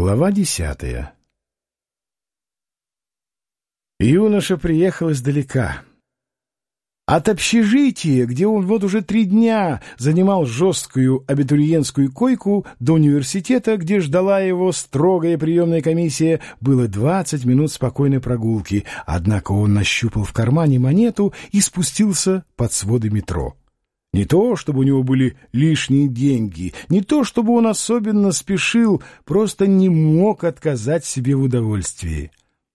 Глава десятая Юноша приехал издалека. От общежития, где он вот уже три дня занимал жесткую абитуриентскую койку, до университета, где ждала его строгая приемная комиссия, было двадцать минут спокойной прогулки, однако он нащупал в кармане монету и спустился под своды метро. Не то, чтобы у него были лишние деньги, не то, чтобы он особенно спешил, просто не мог отказать себе в удовольствии.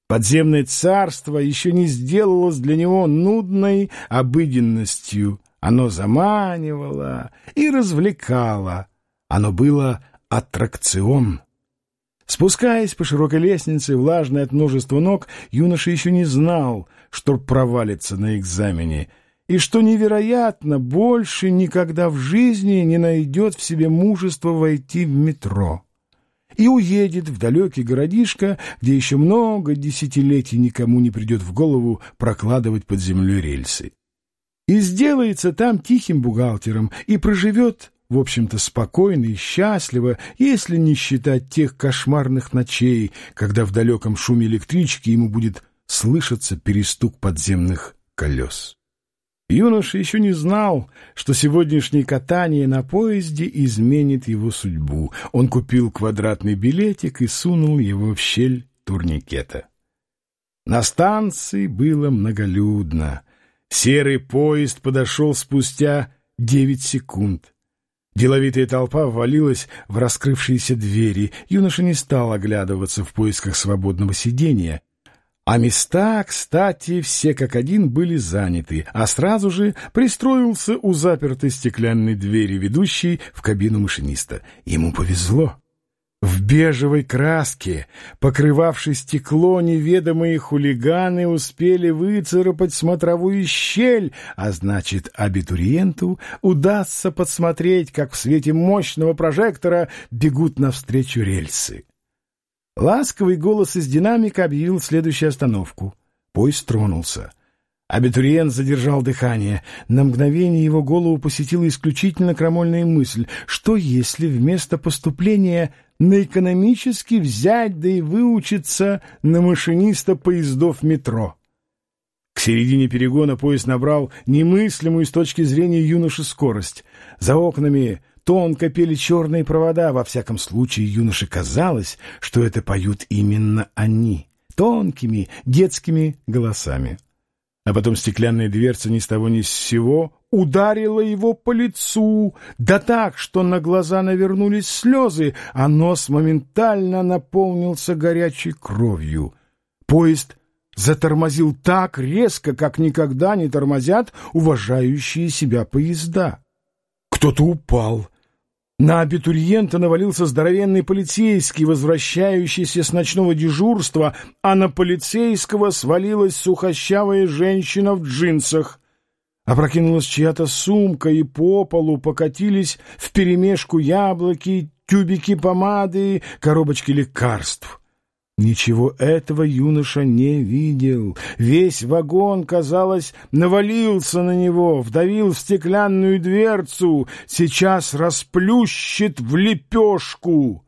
Подземное царство еще не сделалось для него нудной обыденностью. Оно заманивало и развлекало. Оно было аттракцион. Спускаясь по широкой лестнице, влажной от множества ног, юноша еще не знал, что провалится на экзамене — и что невероятно, больше никогда в жизни не найдет в себе мужества войти в метро и уедет в далекий городишко, где еще много десятилетий никому не придет в голову прокладывать под землей рельсы. И сделается там тихим бухгалтером и проживет, в общем-то, спокойно и счастливо, если не считать тех кошмарных ночей, когда в далеком шуме электрички ему будет слышаться перестук подземных колес. Юноша еще не знал, что сегодняшнее катание на поезде изменит его судьбу. Он купил квадратный билетик и сунул его в щель турникета. На станции было многолюдно. Серый поезд подошел спустя девять секунд. Деловитая толпа ввалилась в раскрывшиеся двери. Юноша не стал оглядываться в поисках свободного сидения — а места, кстати, все как один были заняты, а сразу же пристроился у запертой стеклянной двери, ведущей в кабину машиниста. Ему повезло. В бежевой краске, покрывавшей стекло, неведомые хулиганы успели выцарапать смотровую щель, а значит, абитуриенту удастся подсмотреть, как в свете мощного прожектора бегут навстречу рельсы. Ласковый голос из динамика объявил следующую остановку. Поезд тронулся. Абитуриент задержал дыхание. На мгновение его голову посетила исключительно крамольная мысль. Что если вместо поступления на экономический взять да и выучиться на машиниста поездов метро? К середине перегона поезд набрал немыслимую с точки зрения юноши скорость. За окнами тонко пели черные провода, во всяком случае юноше казалось, что это поют именно они, тонкими детскими голосами. А потом стеклянная дверца ни с того ни с сего ударила его по лицу, да так, что на глаза навернулись слезы, а нос моментально наполнился горячей кровью. Поезд затормозил так резко, как никогда не тормозят уважающие себя поезда. Кто-то упал, на абитуриента навалился здоровенный полицейский, возвращающийся с ночного дежурства, а на полицейского свалилась сухощавая женщина в джинсах. Опрокинулась чья-то сумка, и по полу покатились вперемешку яблоки, тюбики помады, коробочки лекарств. Ничего этого юноша не видел. Весь вагон, казалось, навалился на него, вдавил в стеклянную дверцу, сейчас расплющит в лепешку.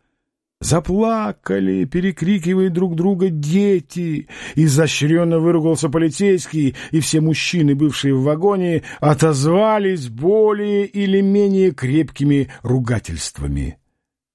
Заплакали, перекрикивая друг друга дети. Изощренно выругался полицейский, и все мужчины, бывшие в вагоне, отозвались более или менее крепкими ругательствами.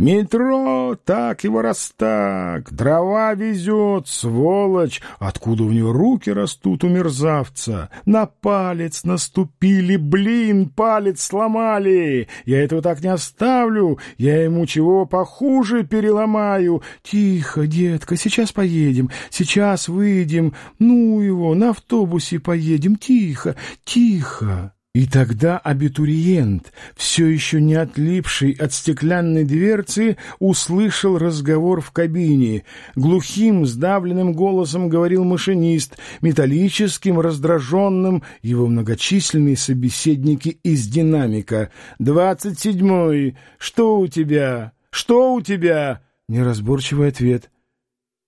Метро так его растак, дрова везет, сволочь, откуда у него руки растут у мерзавца. На палец наступили, блин, палец сломали. Я этого так не оставлю, я ему чего похуже переломаю. Тихо, детка, сейчас поедем, сейчас выйдем, ну его, на автобусе поедем, тихо, тихо. И тогда абитуриент, все еще не отлипший от стеклянной дверцы, услышал разговор в кабине. Глухим, сдавленным голосом говорил машинист, металлическим, раздраженным, его многочисленные собеседники из динамика. «Двадцать седьмой! Что у тебя? Что у тебя?» Неразборчивый ответ.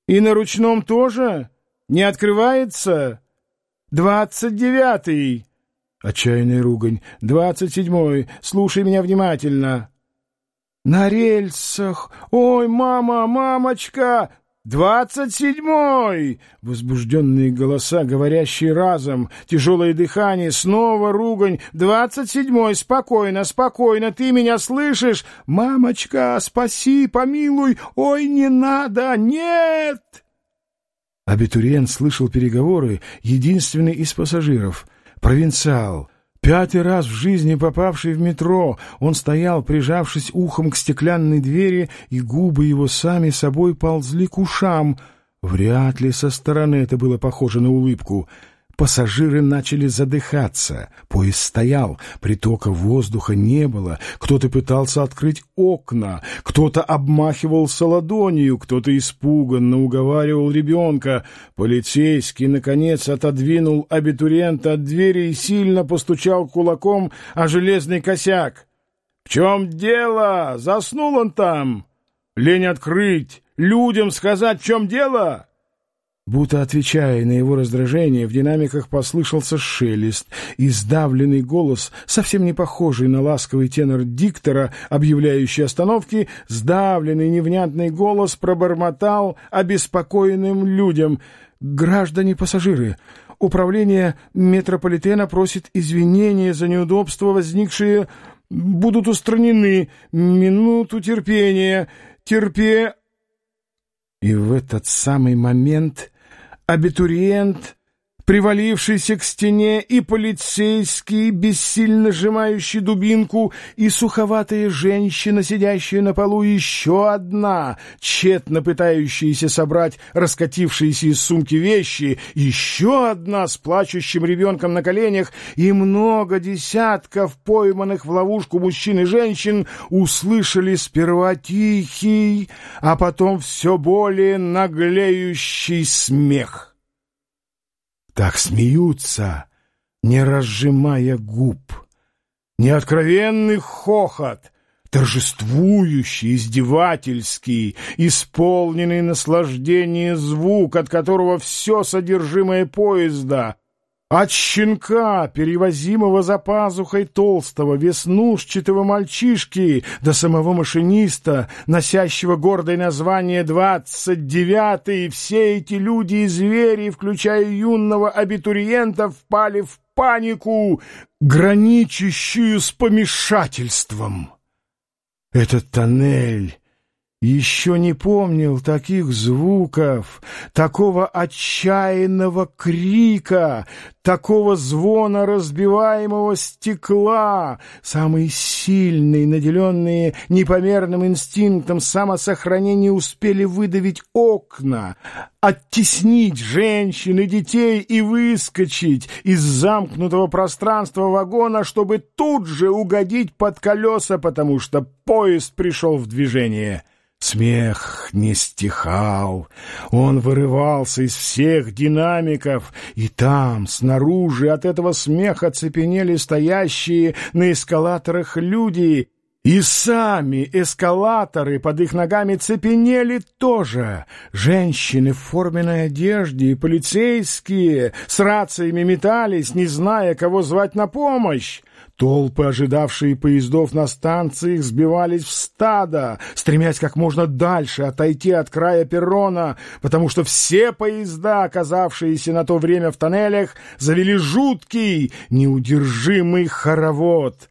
«И на ручном тоже? Не открывается?» «Двадцать девятый!» Отчаянная ругань. «Двадцать седьмой! Слушай меня внимательно!» На рельсах! Ой, мама, мамочка! «Двадцать седьмой!» Возбужденные голоса, говорящие разом, тяжелое дыхание, снова ругань. «Двадцать седьмой! Спокойно, спокойно! Ты меня слышишь? Мамочка, спаси, помилуй! Ой, не надо! Нет!» Абитуриент слышал переговоры, единственный из пассажиров. Провинциал — Пятый раз в жизни попавший в метро, он стоял, прижавшись ухом к стеклянной двери, и губы его сами собой ползли к ушам. Вряд ли со стороны это было похоже на улыбку — Пассажиры начали задыхаться. Поезд стоял, притока воздуха не было. Кто-то пытался открыть окна, кто-то обмахивался ладонью, кто-то испуганно уговаривал ребенка. Полицейский, наконец, отодвинул абитуриента от двери и сильно постучал кулаком о железный косяк. — В чем дело? Заснул он там? Лень открыть, людям сказать, в чем дело? — Будто отвечая на его раздражение, в динамиках послышался шелест, и сдавленный голос, совсем не похожий на ласковый тенор диктора, объявляющий остановки, сдавленный невнятный голос пробормотал обеспокоенным людям. «Граждане-пассажиры, управление метрополитена просит извинения за неудобства, возникшие, будут устранены. Минуту терпения. Терпе...» И в этот самый момент абитуриент, привалившийся к стене, и полицейский, бессильно сжимающий дубинку, и суховатая женщина, сидящая на полу, еще одна, тщетно пытающаяся собрать раскатившиеся из сумки вещи, еще одна с плачущим ребенком на коленях, и много десятков пойманных в ловушку мужчин и женщин услышали сперва тихий, а потом все более наглеющий смех. Так смеются, не разжимая губ. Неоткровенный хохот, торжествующий, издевательский, исполненный наслаждения звук, от которого все содержимое поезда от щенка, перевозимого за пазухой толстого, веснушчатого мальчишки, до самого машиниста, носящего гордое название «двадцать девятый», все эти люди и звери, включая юного абитуриента, впали в панику, граничащую с помешательством. Этот тоннель еще не помнил таких звуков, такого отчаянного крика, такого звона разбиваемого стекла. Самые сильные, наделенные непомерным инстинктом самосохранения, успели выдавить окна, оттеснить женщин и детей и выскочить из замкнутого пространства вагона, чтобы тут же угодить под колеса, потому что поезд пришел в движение. Смех не стихал, он вырывался из всех динамиков, и там, снаружи, от этого смеха цепенели стоящие на эскалаторах люди, и сами эскалаторы под их ногами цепенели тоже. Женщины в форменной одежде и полицейские с рациями метались, не зная, кого звать на помощь. Толпы, ожидавшие поездов на станциях, сбивались в стадо, стремясь как можно дальше отойти от края перрона, потому что все поезда, оказавшиеся на то время в тоннелях, завели жуткий, неудержимый хоровод.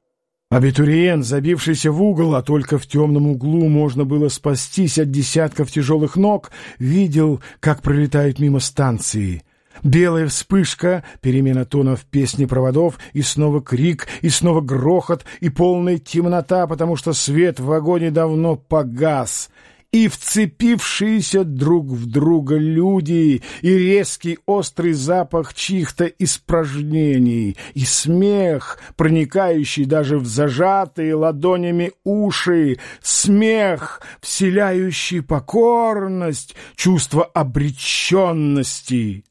Абитуриент, забившийся в угол, а только в темном углу можно было спастись от десятков тяжелых ног, видел, как пролетают мимо станции — Белая вспышка, перемена тона в песне проводов, и снова крик, и снова грохот, и полная темнота, потому что свет в вагоне давно погас, и вцепившиеся друг в друга люди, и резкий острый запах чьих-то испражнений, и смех, проникающий даже в зажатые ладонями уши, смех, вселяющий покорность, чувство обреченности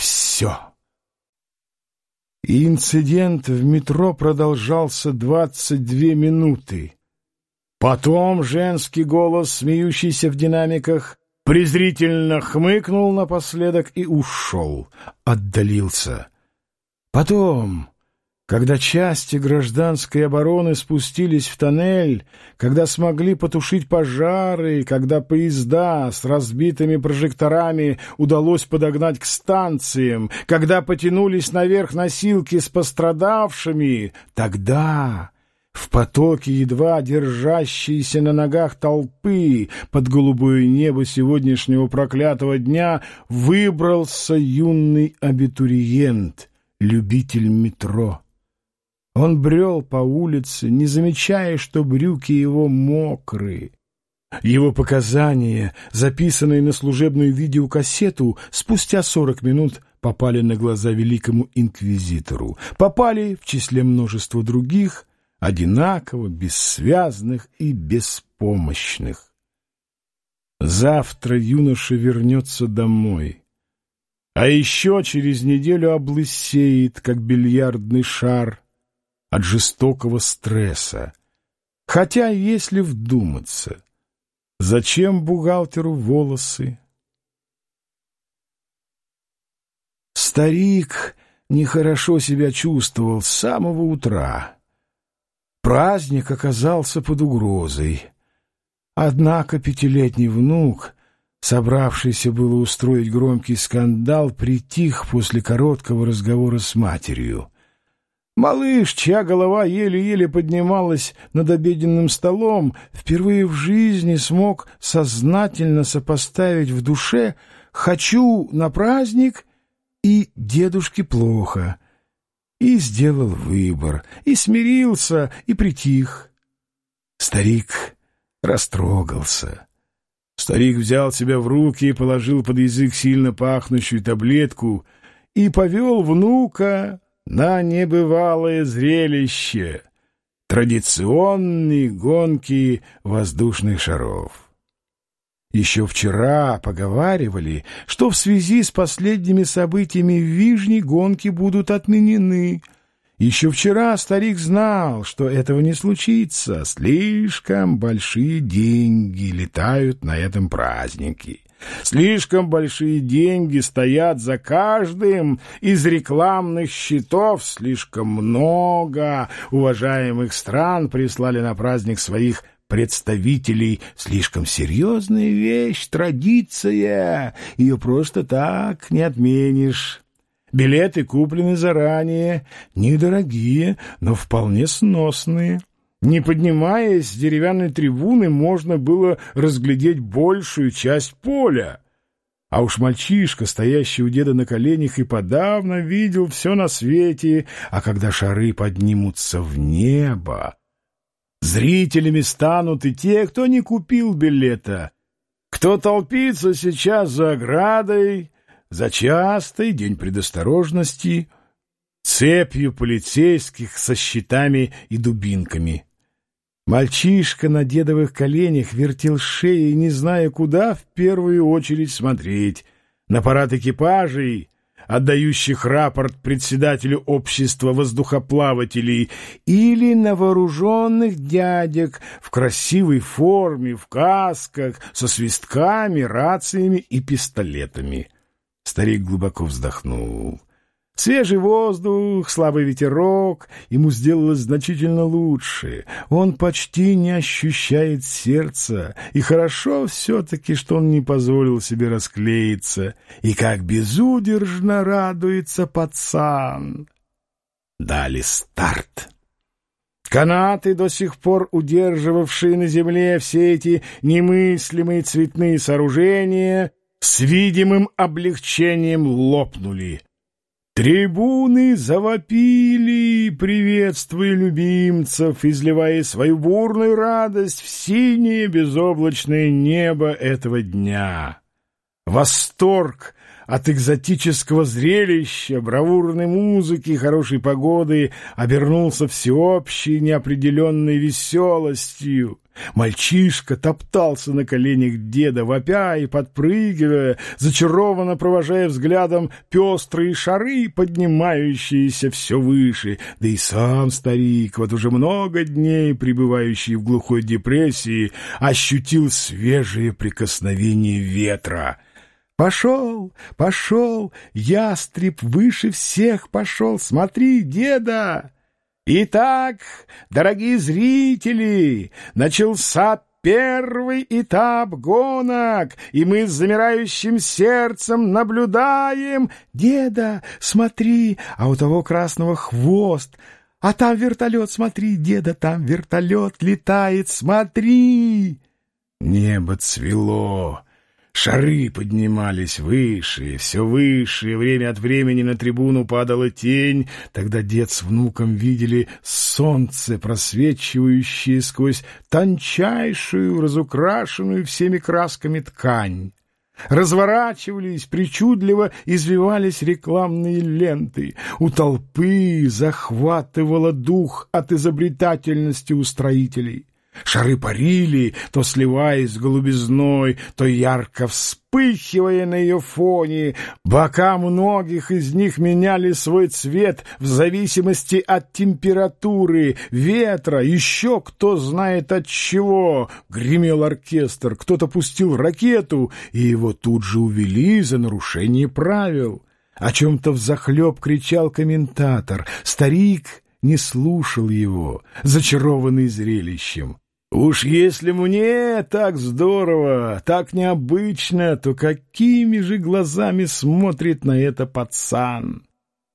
все. инцидент в метро продолжался двадцать две минуты. Потом женский голос, смеющийся в динамиках, презрительно хмыкнул напоследок и ушел, отдалился. Потом Когда части гражданской обороны спустились в тоннель, когда смогли потушить пожары, когда поезда с разбитыми прожекторами удалось подогнать к станциям, когда потянулись наверх носилки с пострадавшими, тогда в потоке едва держащейся на ногах толпы под голубое небо сегодняшнего проклятого дня выбрался юный абитуриент, любитель метро. Он брел по улице, не замечая, что брюки его мокрые. Его показания, записанные на служебную видеокассету, спустя сорок минут попали на глаза великому инквизитору, попали в числе множества других, одинаково, бессвязных и беспомощных. Завтра юноша вернется домой, а еще через неделю облысеет, как бильярдный шар, от жестокого стресса. Хотя, если вдуматься, зачем бухгалтеру волосы? Старик нехорошо себя чувствовал с самого утра. Праздник оказался под угрозой. Однако пятилетний внук, собравшийся было устроить громкий скандал, притих после короткого разговора с матерью. Малыш, чья голова еле-еле поднималась над обеденным столом, впервые в жизни смог сознательно сопоставить в душе «хочу на праздник» и «дедушке плохо» и сделал выбор, и смирился, и притих. Старик растрогался. Старик взял себя в руки и положил под язык сильно пахнущую таблетку и повел внука на небывалое зрелище — традиционные гонки воздушных шаров. Еще вчера поговаривали, что в связи с последними событиями в Вижне гонки будут отменены. Еще вчера старик знал, что этого не случится. Слишком большие деньги летают на этом празднике. Слишком большие деньги стоят за каждым из рекламных счетов. Слишком много уважаемых стран прислали на праздник своих представителей слишком серьезная вещь, традиция. Ее просто так не отменишь. Билеты куплены заранее, недорогие, но вполне сносные. Не поднимаясь с деревянной трибуны, можно было разглядеть большую часть поля. А уж мальчишка, стоящий у деда на коленях, и подавно видел все на свете, а когда шары поднимутся в небо, Зрителями станут и те, кто не купил билета, кто толпится сейчас за оградой, за частый день предосторожности, цепью полицейских со щитами и дубинками. Мальчишка на дедовых коленях вертел шеей, не зная, куда в первую очередь смотреть — на парад экипажей отдающих рапорт председателю общества воздухоплавателей, или на вооруженных дядек в красивой форме, в касках, со свистками, рациями и пистолетами. Старик глубоко вздохнул. Свежий воздух, слабый ветерок, ему сделалось значительно лучше. Он почти не ощущает сердца, и хорошо все-таки, что он не позволил себе расклеиться, и как безудержно радуется пацан. Дали старт. Канаты, до сих пор удерживавшие на земле все эти немыслимые цветные сооружения, с видимым облегчением лопнули. Трибуны завопили, приветствуя любимцев, изливая свою бурную радость в синее безоблачное небо этого дня. Восторг от экзотического зрелища, бравурной музыки, хорошей погоды обернулся всеобщей неопределенной веселостью. Мальчишка топтался на коленях деда, вопя и подпрыгивая, зачарованно провожая взглядом пестрые шары, поднимающиеся все выше. Да и сам старик, вот уже много дней пребывающий в глухой депрессии, ощутил свежее прикосновение ветра. «Пошел, пошел, ястреб выше всех пошел, смотри, деда!» Итак, дорогие зрители, начался первый этап гонок, и мы с замирающим сердцем наблюдаем. Деда, смотри, а у того красного хвост. А там вертолет, смотри, деда, там вертолет летает, смотри. Небо цвело. Шары поднимались выше, все выше, время от времени на трибуну падала тень. Тогда дед с внуком видели солнце, просвечивающее сквозь тончайшую, разукрашенную всеми красками ткань. Разворачивались, причудливо извивались рекламные ленты. У толпы захватывало дух от изобретательности устроителей. Шары парили, то сливаясь с голубизной, то ярко вспыхивая на ее фоне. Бока многих из них меняли свой цвет в зависимости от температуры, ветра, еще кто знает от чего. Гремел оркестр, кто-то пустил ракету, и его тут же увели за нарушение правил. О чем-то взахлеб кричал комментатор. Старик не слушал его, зачарованный зрелищем. Уж если мне так здорово, так необычно, то какими же глазами смотрит на это пацан?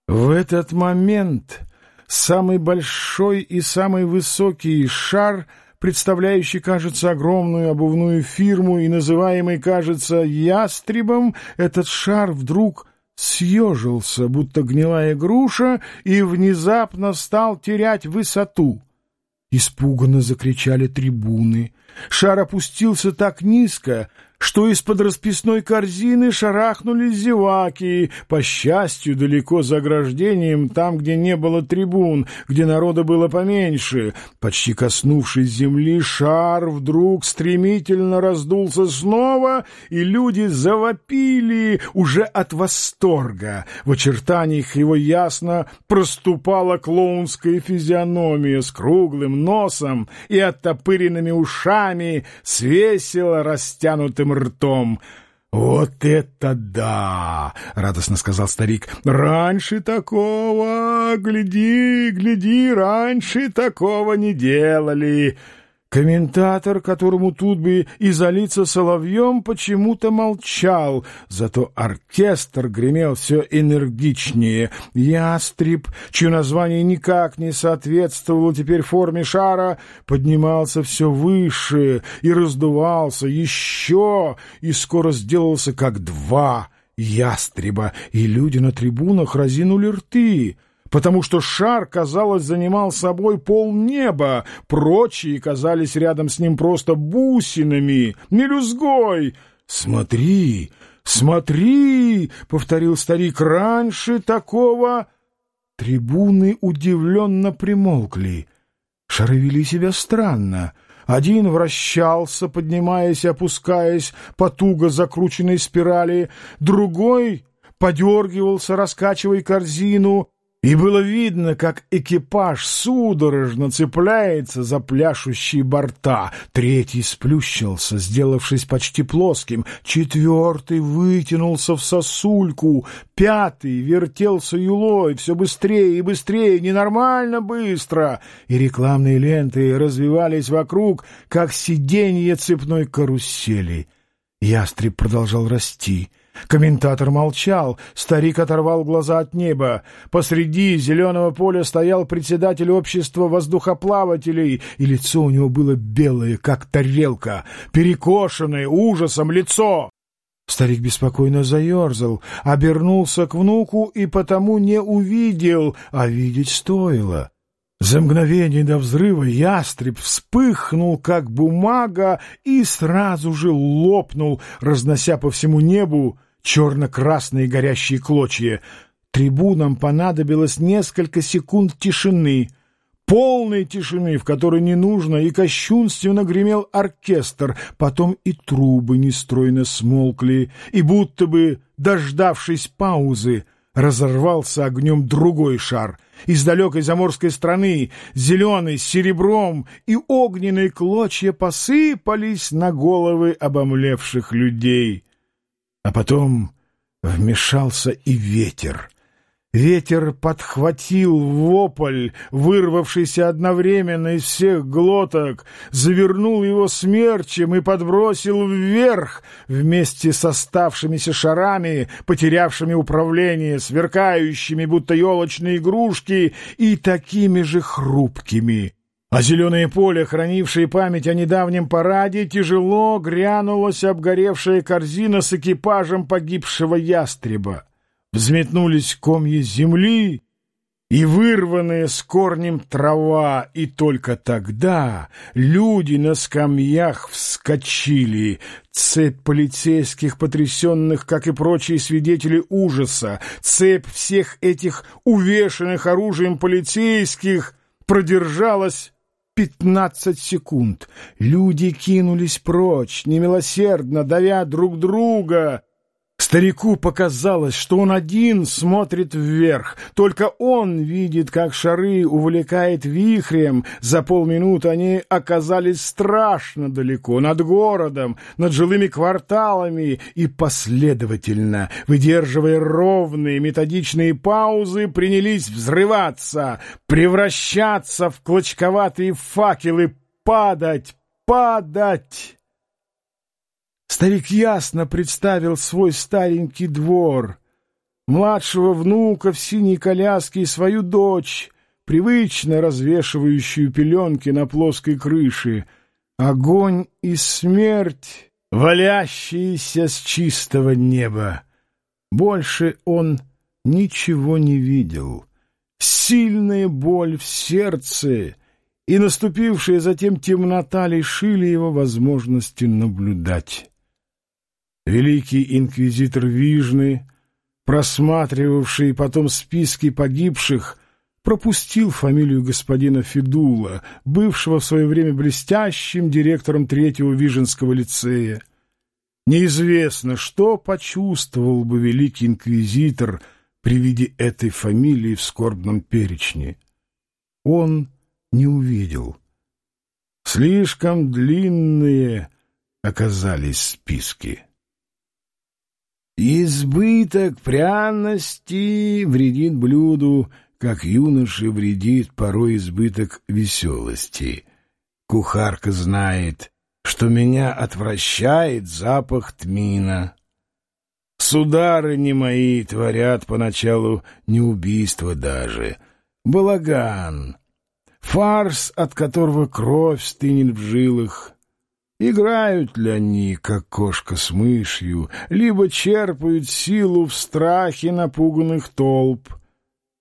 В этот момент самый большой и самый высокий шар, представляющий, кажется, огромную обувную фирму и называемый, кажется, ястребом, этот шар вдруг съежился, будто гнилая груша, и внезапно стал терять высоту. Испуганно закричали трибуны. Шар опустился так низко, что из-под расписной корзины шарахнули зеваки, по счастью, далеко за ограждением, там, где не было трибун, где народа было поменьше. Почти коснувшись земли, шар вдруг стремительно раздулся снова, и люди завопили уже от восторга. В очертаниях его ясно проступала клоунская физиономия с круглым носом и оттопыренными ушами, с весело растянутым открытым ртом. «Вот это да!» — радостно сказал старик. «Раньше такого, гляди, гляди, раньше такого не делали!» Комментатор, которому тут бы и залиться соловьем, почему-то молчал, зато оркестр гремел все энергичнее. Ястреб, чье название никак не соответствовало теперь форме шара, поднимался все выше и раздувался еще, и скоро сделался как два ястреба, и люди на трибунах разинули рты потому что шар, казалось, занимал собой полнеба, прочие казались рядом с ним просто бусинами, мелюзгой. «Смотри, смотри!» — повторил старик. «Раньше такого...» Трибуны удивленно примолкли. Шары вели себя странно. Один вращался, поднимаясь и опускаясь по туго закрученной спирали, другой подергивался, раскачивая корзину, и было видно, как экипаж судорожно цепляется за пляшущие борта. Третий сплющился, сделавшись почти плоским. Четвертый вытянулся в сосульку. Пятый вертелся юлой все быстрее и быстрее, ненормально быстро. И рекламные ленты развивались вокруг, как сиденье цепной карусели. Ястреб продолжал расти — Комментатор молчал, старик оторвал глаза от неба. Посреди зеленого поля стоял председатель общества воздухоплавателей, и лицо у него было белое, как тарелка, перекошенное ужасом лицо. Старик беспокойно заерзал, обернулся к внуку и потому не увидел, а видеть стоило. За мгновение до взрыва ястреб вспыхнул, как бумага, и сразу же лопнул, разнося по всему небу черно-красные горящие клочья. Трибунам понадобилось несколько секунд тишины, полной тишины, в которой не нужно, и кощунственно гремел оркестр, потом и трубы нестройно смолкли, и будто бы, дождавшись паузы, разорвался огнем другой шар. Из далекой заморской страны зеленый с серебром и огненные клочья посыпались на головы обомлевших людей. А потом вмешался и ветер. Ветер подхватил вопль, вырвавшийся одновременно из всех глоток, завернул его смерчем и подбросил вверх вместе с оставшимися шарами, потерявшими управление, сверкающими, будто елочные игрушки, и такими же хрупкими. А зеленое поле, хранившее память о недавнем параде, тяжело грянулась обгоревшая корзина с экипажем погибшего ястреба взметнулись комья земли и вырванная с корнем трава, и только тогда люди на скамьях вскочили. Цепь полицейских, потрясенных, как и прочие свидетели ужаса, цепь всех этих увешанных оружием полицейских продержалась пятнадцать секунд. Люди кинулись прочь, немилосердно давя друг друга. Старику показалось, что он один смотрит вверх. Только он видит, как шары увлекает вихрем. За полминуты они оказались страшно далеко, над городом, над жилыми кварталами, и последовательно, выдерживая ровные методичные паузы, принялись взрываться, превращаться в клочковатые факелы, падать, падать. Старик ясно представил свой старенький двор, младшего внука в синей коляске и свою дочь, привычно развешивающую пеленки на плоской крыше, огонь и смерть, валящиеся с чистого неба. Больше он ничего не видел. Сильная боль в сердце и наступившая затем темнота лишили его возможности наблюдать. Великий инквизитор Вижны, просматривавший потом списки погибших, пропустил фамилию господина Федула, бывшего в свое время блестящим директором Третьего Виженского лицея. Неизвестно, что почувствовал бы великий инквизитор при виде этой фамилии в скорбном перечне. Он не увидел. Слишком длинные оказались списки. Избыток пряности вредит блюду, как юноше вредит порой избыток веселости. Кухарка знает, что меня отвращает запах тмина. Сударыни мои творят поначалу не убийство даже, балаган, фарс, от которого кровь стынет в жилах, Играют ли они, как кошка с мышью, либо черпают силу в страхе напуганных толп?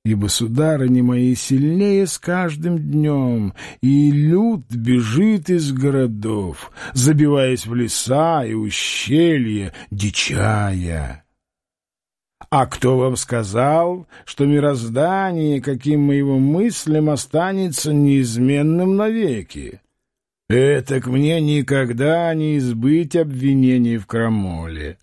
Ибо сударыни мои сильнее с каждым днем, и люд бежит из городов, забиваясь в леса и ущелья, дичая. А кто вам сказал, что мироздание, каким мы его мыслим, останется неизменным навеки? Этак мне никогда не избыть обвинений в крамоле.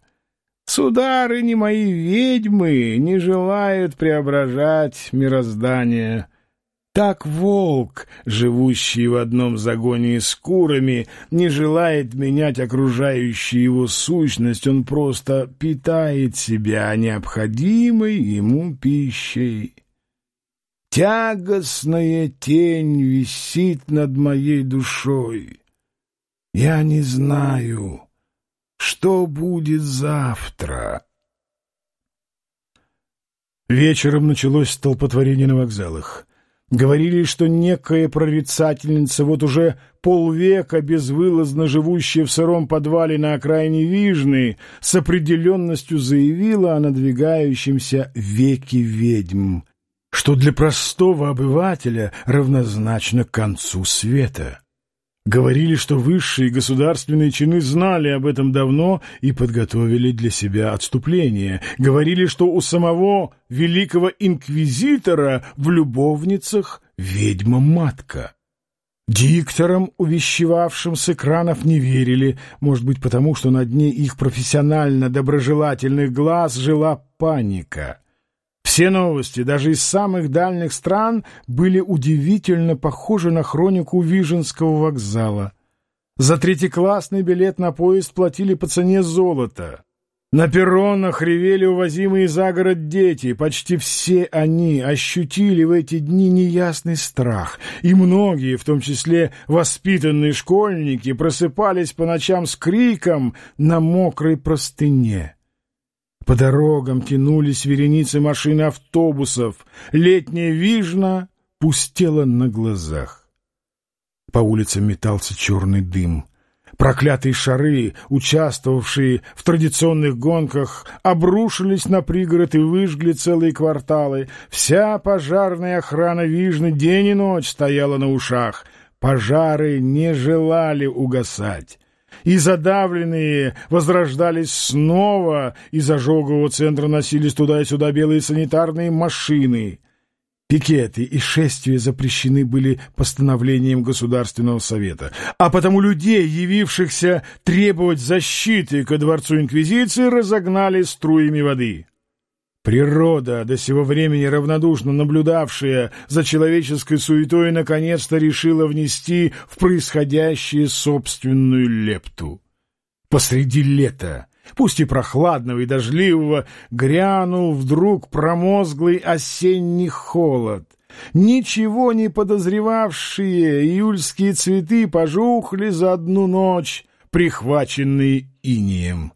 Сударыни мои ведьмы не желают преображать мироздание. Так волк, живущий в одном загоне с курами, не желает менять окружающую его сущность, он просто питает себя необходимой ему пищей. Тягостная тень висит над моей душой. Я не знаю, что будет завтра. Вечером началось столпотворение на вокзалах. Говорили, что некая прорицательница, вот уже полвека безвылазно живущая в сыром подвале на окраине Вижны, с определенностью заявила о надвигающемся веке ведьм — что для простого обывателя равнозначно концу света. Говорили, что высшие государственные чины знали об этом давно и подготовили для себя отступление. Говорили, что у самого великого инквизитора в любовницах ведьма-матка. Дикторам, увещевавшим с экранов, не верили, может быть, потому что на дне их профессионально доброжелательных глаз жила паника. Все новости, даже из самых дальних стран, были удивительно похожи на хронику Виженского вокзала. За третьеклассный билет на поезд платили по цене золота. На перронах ревели увозимые за город дети. Почти все они ощутили в эти дни неясный страх, и многие, в том числе воспитанные школьники, просыпались по ночам с криком на мокрой простыне. По дорогам тянулись вереницы машин и автобусов. Летняя вижна пустела на глазах. По улицам метался черный дым. Проклятые шары, участвовавшие в традиционных гонках, обрушились на пригород и выжгли целые кварталы. Вся пожарная охрана Вижны день и ночь стояла на ушах. Пожары не желали угасать. И задавленные возрождались снова, из ожогового центра носились туда и сюда белые санитарные машины — Пикеты и шествия запрещены были постановлением Государственного Совета, а потому людей, явившихся требовать защиты ко дворцу Инквизиции, разогнали струями воды. Природа, до сего времени равнодушно наблюдавшая за человеческой суетой, наконец-то решила внести в происходящее собственную лепту. Посреди лета пусть и прохладного и дождливого, грянул вдруг промозглый осенний холод. Ничего не подозревавшие июльские цветы пожухли за одну ночь, прихваченные инием.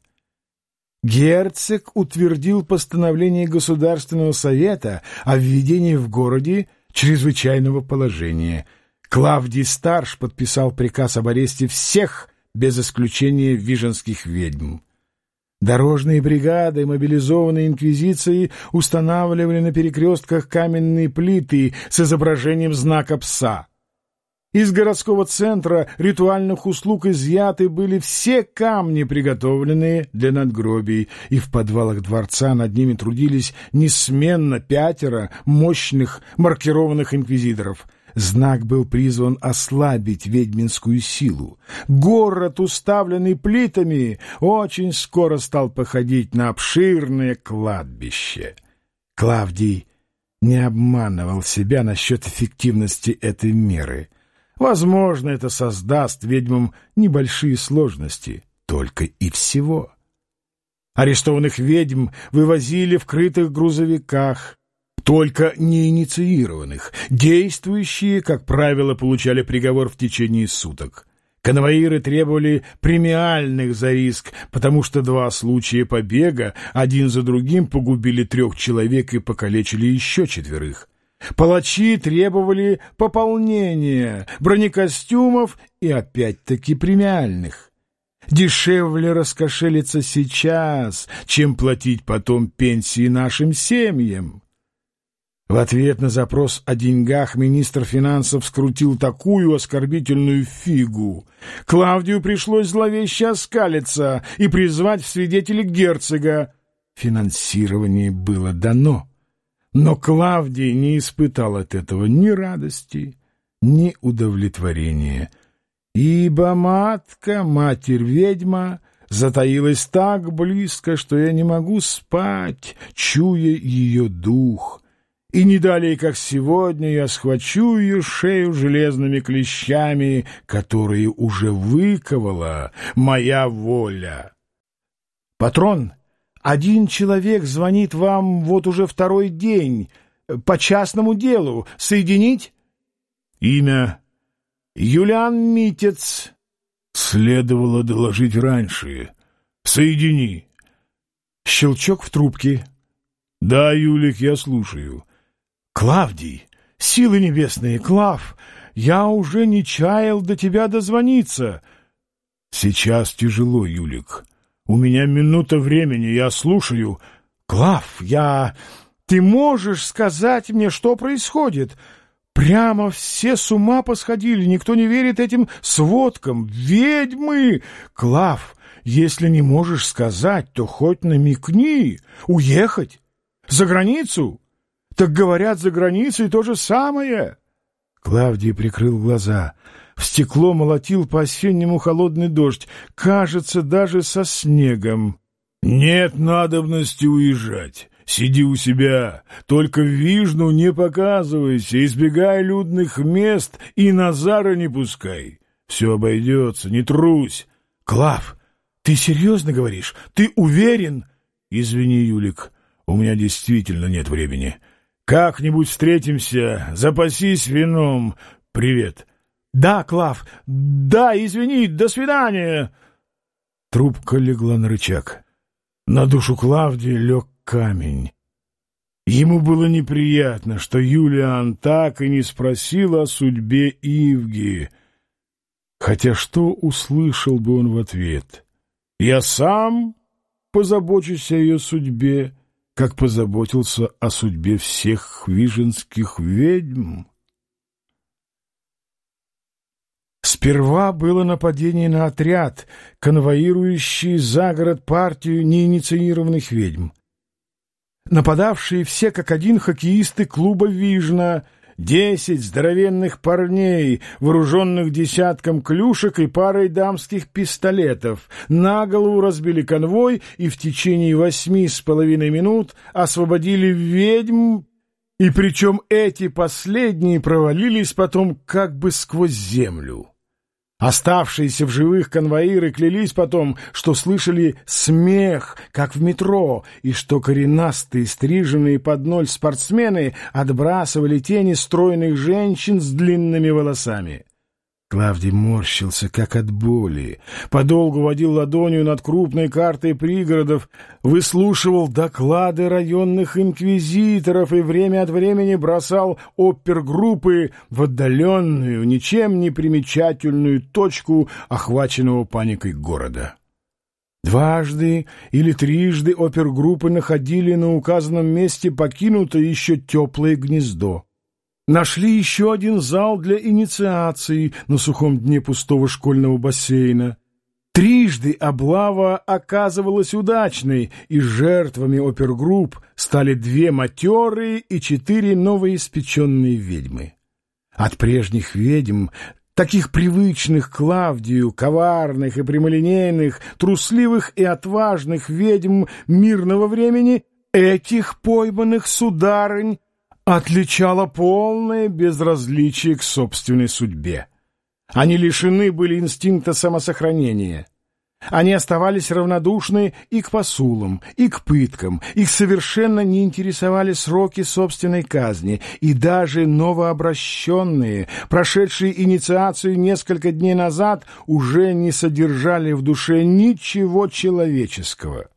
Герцог утвердил постановление Государственного совета о введении в городе чрезвычайного положения. Клавдий Старш подписал приказ об аресте всех, без исключения виженских ведьм. Дорожные бригады, мобилизованные инквизицией, устанавливали на перекрестках каменные плиты с изображением знака пса. Из городского центра ритуальных услуг изъяты были все камни, приготовленные для надгробий, и в подвалах дворца над ними трудились несменно пятеро мощных маркированных инквизиторов — Знак был призван ослабить ведьминскую силу. Город, уставленный плитами, очень скоро стал походить на обширное кладбище. Клавдий не обманывал себя насчет эффективности этой меры. Возможно, это создаст ведьмам небольшие сложности, только и всего. Арестованных ведьм вывозили в крытых грузовиках, только неинициированных. Действующие, как правило, получали приговор в течение суток. Конвоиры требовали премиальных за риск, потому что два случая побега один за другим погубили трех человек и покалечили еще четверых. Палачи требовали пополнения бронекостюмов и опять-таки премиальных. Дешевле раскошелиться сейчас, чем платить потом пенсии нашим семьям. В ответ на запрос о деньгах министр финансов скрутил такую оскорбительную фигу. Клавдию пришлось зловеще оскалиться и призвать в свидетели герцога. Финансирование было дано. Но Клавдий не испытал от этого ни радости, ни удовлетворения. Ибо матка, матерь-ведьма, затаилась так близко, что я не могу спать, чуя ее дух — и не далее, как сегодня, я схвачу ее шею железными клещами, которые уже выковала моя воля. Патрон, один человек звонит вам вот уже второй день, по частному делу. Соединить? Имя Юлиан Митец. Следовало доложить раньше. Соедини. Щелчок в трубке. Да, Юлик, я слушаю. Клавдий, силы небесные, Клав, я уже не чаял до тебя дозвониться. Сейчас тяжело, Юлик. У меня минута времени, я слушаю. Клав, я... Ты можешь сказать мне, что происходит? Прямо все с ума посходили, никто не верит этим сводкам. Ведьмы! Клав, если не можешь сказать, то хоть намекни. Уехать? За границу? Так говорят, за границей то же самое. Клавдий прикрыл глаза. В стекло молотил по-осеннему холодный дождь, кажется, даже со снегом. «Нет надобности уезжать. Сиди у себя, только в Вижну не показывайся, избегай людных мест и Назара не пускай. Все обойдется, не трусь. Клав, Ты серьезно говоришь? Ты уверен? Извини, Юлик, у меня действительно нет времени. Как-нибудь встретимся, запасись вином. Привет. Да, Клав, да, извини, до свидания. Трубка легла на рычаг. На душу Клавдии лег камень. Ему было неприятно, что Юлиан так и не спросил о судьбе Ивги. Хотя что услышал бы он в ответ? «Я сам позабочусь о ее судьбе, как позаботился о судьбе всех хвижинских ведьм». Сперва было нападение на отряд, конвоирующий за город партию неинициированных ведьм. Нападавшие все как один хоккеисты клуба «Вижна», десять здоровенных парней, вооруженных десятком клюшек и парой дамских пистолетов, на голову разбили конвой и в течение восьми с половиной минут освободили ведьм, и причем эти последние провалились потом как бы сквозь землю. Оставшиеся в живых конвоиры клялись потом, что слышали смех, как в метро, и что коренастые, стриженные под ноль спортсмены отбрасывали тени стройных женщин с длинными волосами. Клавдий морщился, как от боли, подолгу водил ладонью над крупной картой пригородов, выслушивал доклады районных инквизиторов и время от времени бросал опергруппы в отдаленную, ничем не примечательную точку охваченного паникой города. Дважды или трижды опергруппы находили на указанном месте покинутое еще теплое гнездо. Нашли еще один зал для инициации на сухом дне пустого школьного бассейна. Трижды облава оказывалась удачной, и жертвами опергрупп стали две матерые и четыре новоиспеченные ведьмы. От прежних ведьм, таких привычных Клавдию, коварных и прямолинейных, трусливых и отважных ведьм мирного времени, этих пойманных сударынь отличало полное безразличие к собственной судьбе. Они лишены были инстинкта самосохранения. Они оставались равнодушны и к посулам, и к пыткам, их совершенно не интересовали сроки собственной казни, и даже новообращенные, прошедшие инициацию несколько дней назад, уже не содержали в душе ничего человеческого.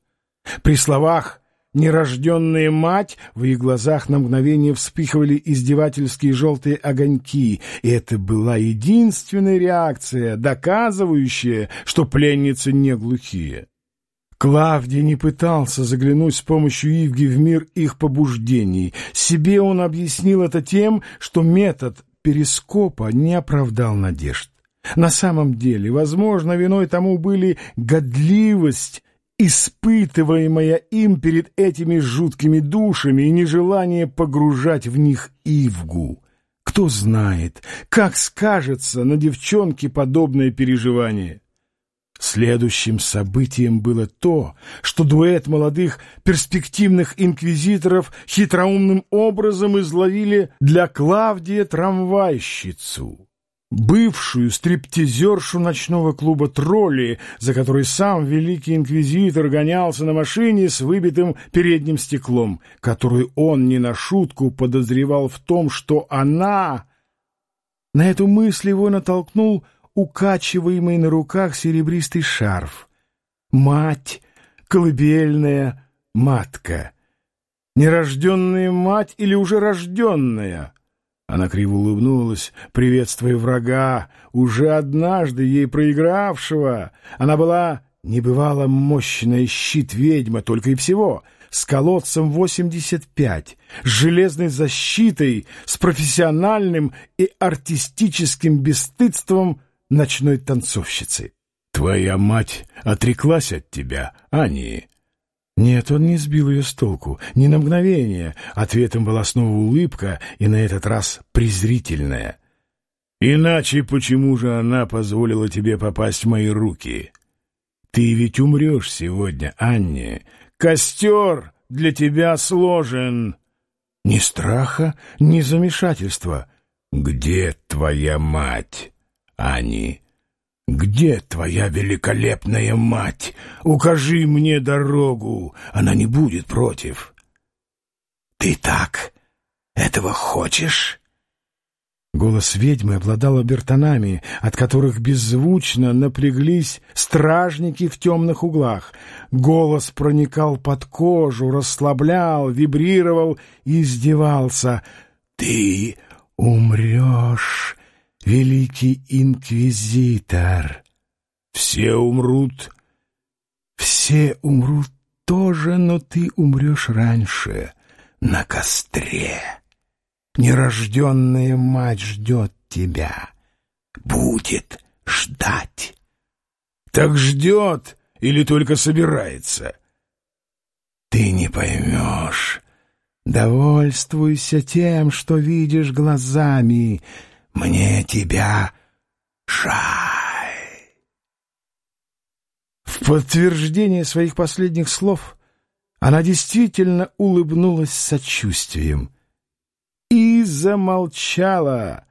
При словах Нерожденная мать, в их глазах на мгновение вспыхивали издевательские желтые огоньки, и это была единственная реакция, доказывающая, что пленницы не глухие. Клавдий не пытался заглянуть с помощью Ивги в мир их побуждений. Себе он объяснил это тем, что метод перископа не оправдал надежд. На самом деле, возможно, виной тому были годливость испытываемая им перед этими жуткими душами и нежелание погружать в них Ивгу. Кто знает, как скажется на девчонке подобное переживание. Следующим событием было то, что дуэт молодых перспективных инквизиторов хитроумным образом изловили для Клавдия трамвайщицу бывшую стриптизершу ночного клуба «Тролли», за которой сам великий инквизитор гонялся на машине с выбитым передним стеклом, которую он не на шутку подозревал в том, что она... На эту мысль его натолкнул укачиваемый на руках серебристый шарф. Мать, колыбельная матка. Нерожденная мать или уже рожденная? Она криво улыбнулась, приветствуя врага, уже однажды ей проигравшего. Она была небывало мощная щит-ведьма, только и всего, с колодцем 85, с железной защитой, с профессиональным и артистическим бесстыдством ночной танцовщицы. «Твоя мать отреклась от тебя, Ани», нет, он не сбил ее с толку, ни на мгновение. Ответом была снова улыбка, и на этот раз презрительная. «Иначе почему же она позволила тебе попасть в мои руки? Ты ведь умрешь сегодня, Анне. Костер для тебя сложен». Ни страха, ни замешательства. «Где твоя мать, Ани?» «Где твоя великолепная мать? Укажи мне дорогу, она не будет против». «Ты так этого хочешь?» Голос ведьмы обладал обертонами, от которых беззвучно напряглись стражники в темных углах. Голос проникал под кожу, расслаблял, вибрировал и издевался. «Ты умрешь!» Великий инквизитор. Все умрут. Все умрут тоже, но ты умрешь раньше, на костре. Нерожденная мать ждет тебя, будет ждать. Так ждет или только собирается? Ты не поймешь. Довольствуйся тем, что видишь глазами, — мне тебя жаль. В подтверждение своих последних слов она действительно улыбнулась сочувствием и замолчала.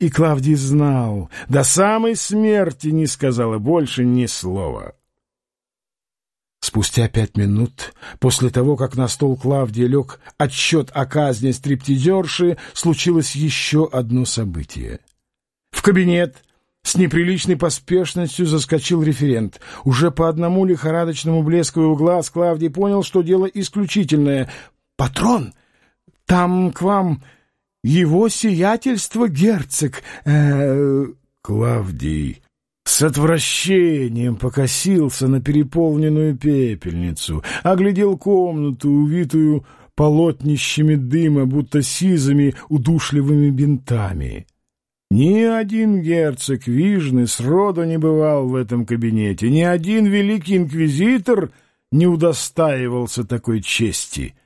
И Клавдий знал, до самой смерти не сказала больше ни слова. Спустя пять минут, после того, как на стол Клавдия лег отчет о казни стриптизерши, случилось еще одно событие. В кабинет с неприличной поспешностью заскочил референт. Уже по одному лихорадочному блеску его глаз Клавдий понял, что дело исключительное. «Патрон, там к вам его сиятельство герцог...» э -э Клавдий с отвращением покосился на переполненную пепельницу, оглядел комнату, увитую полотнищами дыма, будто сизыми удушливыми бинтами. Ни один герцог Вижны сроду не бывал в этом кабинете, ни один великий инквизитор не удостаивался такой чести,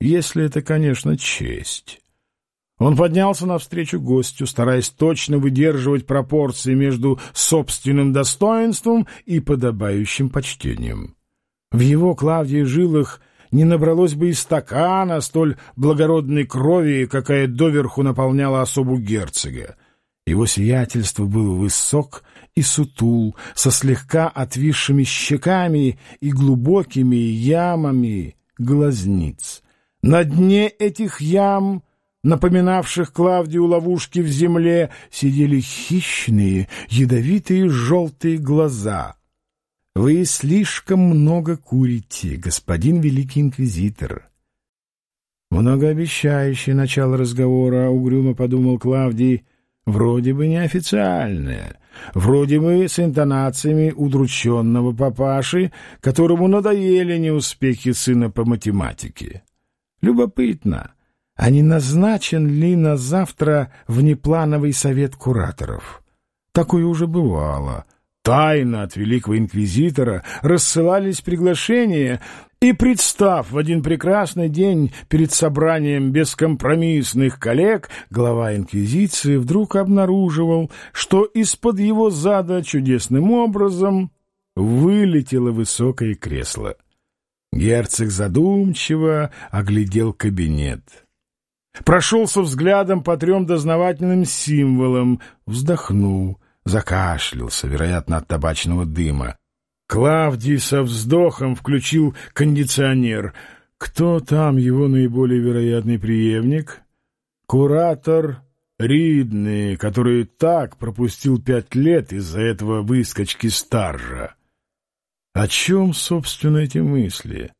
если это, конечно, честь. Он поднялся навстречу гостю, стараясь точно выдерживать пропорции между собственным достоинством и подобающим почтением. В его Клавдии жилах не набралось бы и стакана столь благородной крови, какая доверху наполняла особу герцога. Его сиятельство был высок и сутул, со слегка отвисшими щеками и глубокими ямами глазниц. На дне этих ям напоминавших Клавдию ловушки в земле, сидели хищные, ядовитые желтые глаза. «Вы слишком много курите, господин Великий Инквизитор». Многообещающее начало разговора, угрюмо подумал Клавдий, вроде бы неофициальное, вроде бы с интонациями удрученного папаши, которому надоели неуспехи сына по математике. Любопытно, а не назначен ли на завтра внеплановый совет кураторов. Такое уже бывало. Тайно от великого инквизитора рассылались приглашения, и, представ в один прекрасный день перед собранием бескомпромиссных коллег, глава инквизиции вдруг обнаруживал, что из-под его зада чудесным образом вылетело высокое кресло. Герцог задумчиво оглядел кабинет прошелся взглядом по трем дознавательным символам, вздохнул, закашлялся, вероятно, от табачного дыма. Клавдий со вздохом включил кондиционер. Кто там его наиболее вероятный преемник? Куратор Ридный, который так пропустил пять лет из-за этого выскочки старжа. О чем, собственно, эти мысли?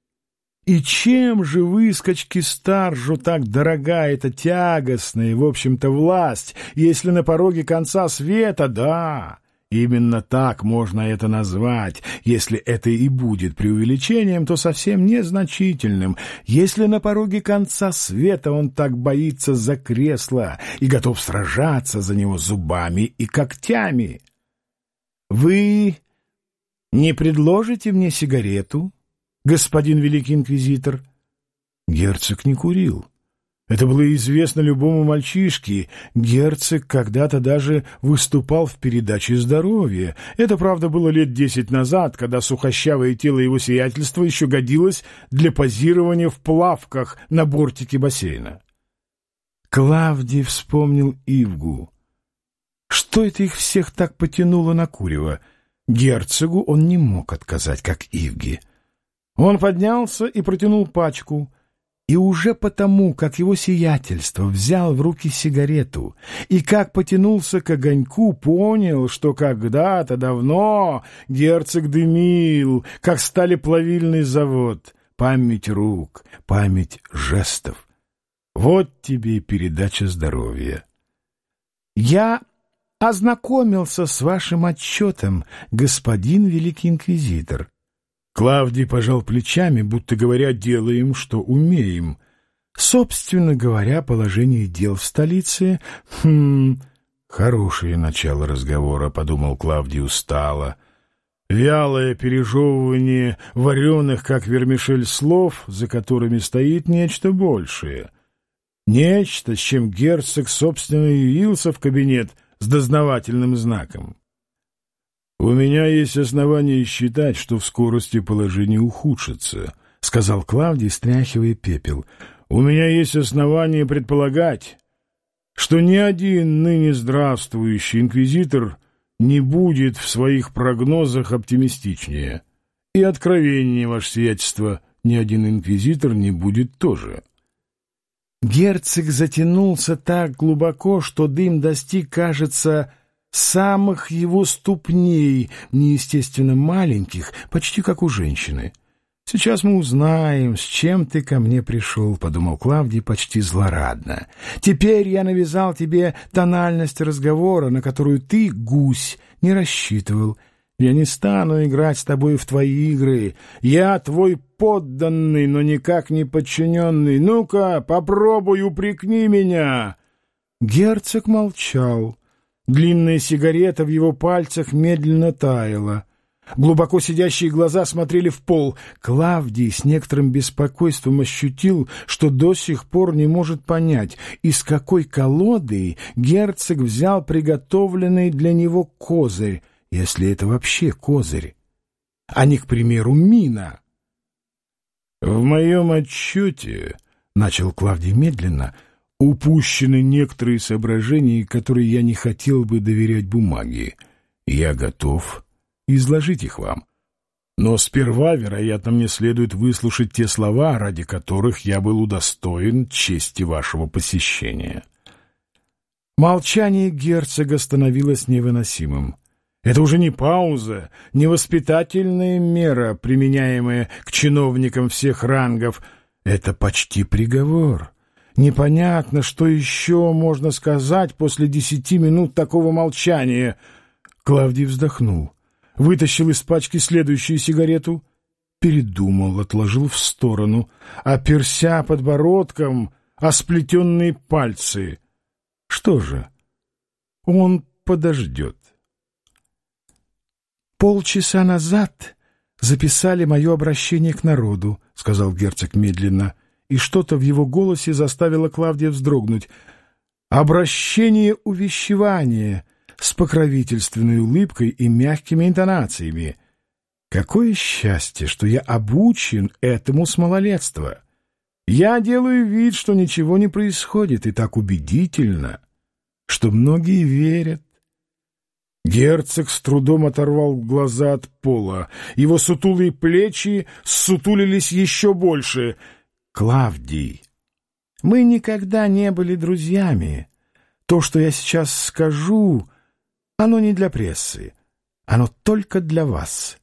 И чем же выскочки старжу так дорога эта тягостная, в общем-то, власть, если на пороге конца света, да, именно так можно это назвать, если это и будет преувеличением, то совсем незначительным, если на пороге конца света он так боится за кресло и готов сражаться за него зубами и когтями. Вы не предложите мне сигарету? Господин великий инквизитор? Герцог не курил. Это было известно любому мальчишке. Герцог когда-то даже выступал в передаче здоровья. Это, правда, было лет десять назад, когда сухощавое тело его сиятельства еще годилось для позирования в плавках на бортике бассейна. Клавдий вспомнил Ивгу. Что это их всех так потянуло на курево? Герцогу он не мог отказать, как Ивги. Он поднялся и протянул пачку, и уже потому, как его сиятельство взял в руки сигарету и как потянулся к огоньку, понял, что когда-то давно герцог дымил, как стали плавильный завод, память рук, память жестов. Вот тебе и передача здоровья. Я ознакомился с вашим отчетом, господин Великий Инквизитор. Клавдий пожал плечами, будто говоря, делаем, что умеем. Собственно говоря, положение дел в столице... Хм... Хорошее начало разговора, — подумал Клавдий устало. Вялое пережевывание вареных, как вермишель, слов, за которыми стоит нечто большее. Нечто, с чем герцог, собственно, явился в кабинет с дознавательным знаком. «У меня есть основания считать, что в скорости положение ухудшится», — сказал Клавдий, стряхивая пепел. «У меня есть основания предполагать, что ни один ныне здравствующий инквизитор не будет в своих прогнозах оптимистичнее. И откровение, ваше сиятельство, ни один инквизитор не будет тоже». Герцог затянулся так глубоко, что дым достиг, кажется, самых его ступней, неестественно маленьких, почти как у женщины. «Сейчас мы узнаем, с чем ты ко мне пришел», — подумал Клавдий почти злорадно. «Теперь я навязал тебе тональность разговора, на которую ты, гусь, не рассчитывал. Я не стану играть с тобой в твои игры. Я твой подданный, но никак не подчиненный. Ну-ка, попробуй упрекни меня». Герцог молчал. Длинная сигарета в его пальцах медленно таяла. Глубоко сидящие глаза смотрели в пол. Клавдий с некоторым беспокойством ощутил, что до сих пор не может понять, из какой колоды герцог взял приготовленный для него козырь, если это вообще козырь, а не, к примеру, мина. — В моем отчете, — начал Клавдий медленно, — упущены некоторые соображения, которые я не хотел бы доверять бумаге. Я готов изложить их вам. Но сперва, вероятно, мне следует выслушать те слова, ради которых я был удостоен чести вашего посещения. Молчание герцога становилось невыносимым. Это уже не пауза, не воспитательная мера, применяемая к чиновникам всех рангов. Это почти приговор. Непонятно, что еще можно сказать после десяти минут такого молчания. Клавдий вздохнул, вытащил из пачки следующую сигарету, передумал, отложил в сторону, оперся подбородком о сплетенные пальцы. Что же, он подождет. «Полчаса назад записали мое обращение к народу», — сказал герцог медленно, — и что-то в его голосе заставило Клавдия вздрогнуть. «Обращение увещевания» с покровительственной улыбкой и мягкими интонациями. Какое счастье, что я обучен этому с малолетства. Я делаю вид, что ничего не происходит, и так убедительно, что многие верят. Герцог с трудом оторвал глаза от пола. Его сутулые плечи сутулились еще больше — Клавдий, мы никогда не были друзьями. То, что я сейчас скажу, оно не для прессы, оно только для вас.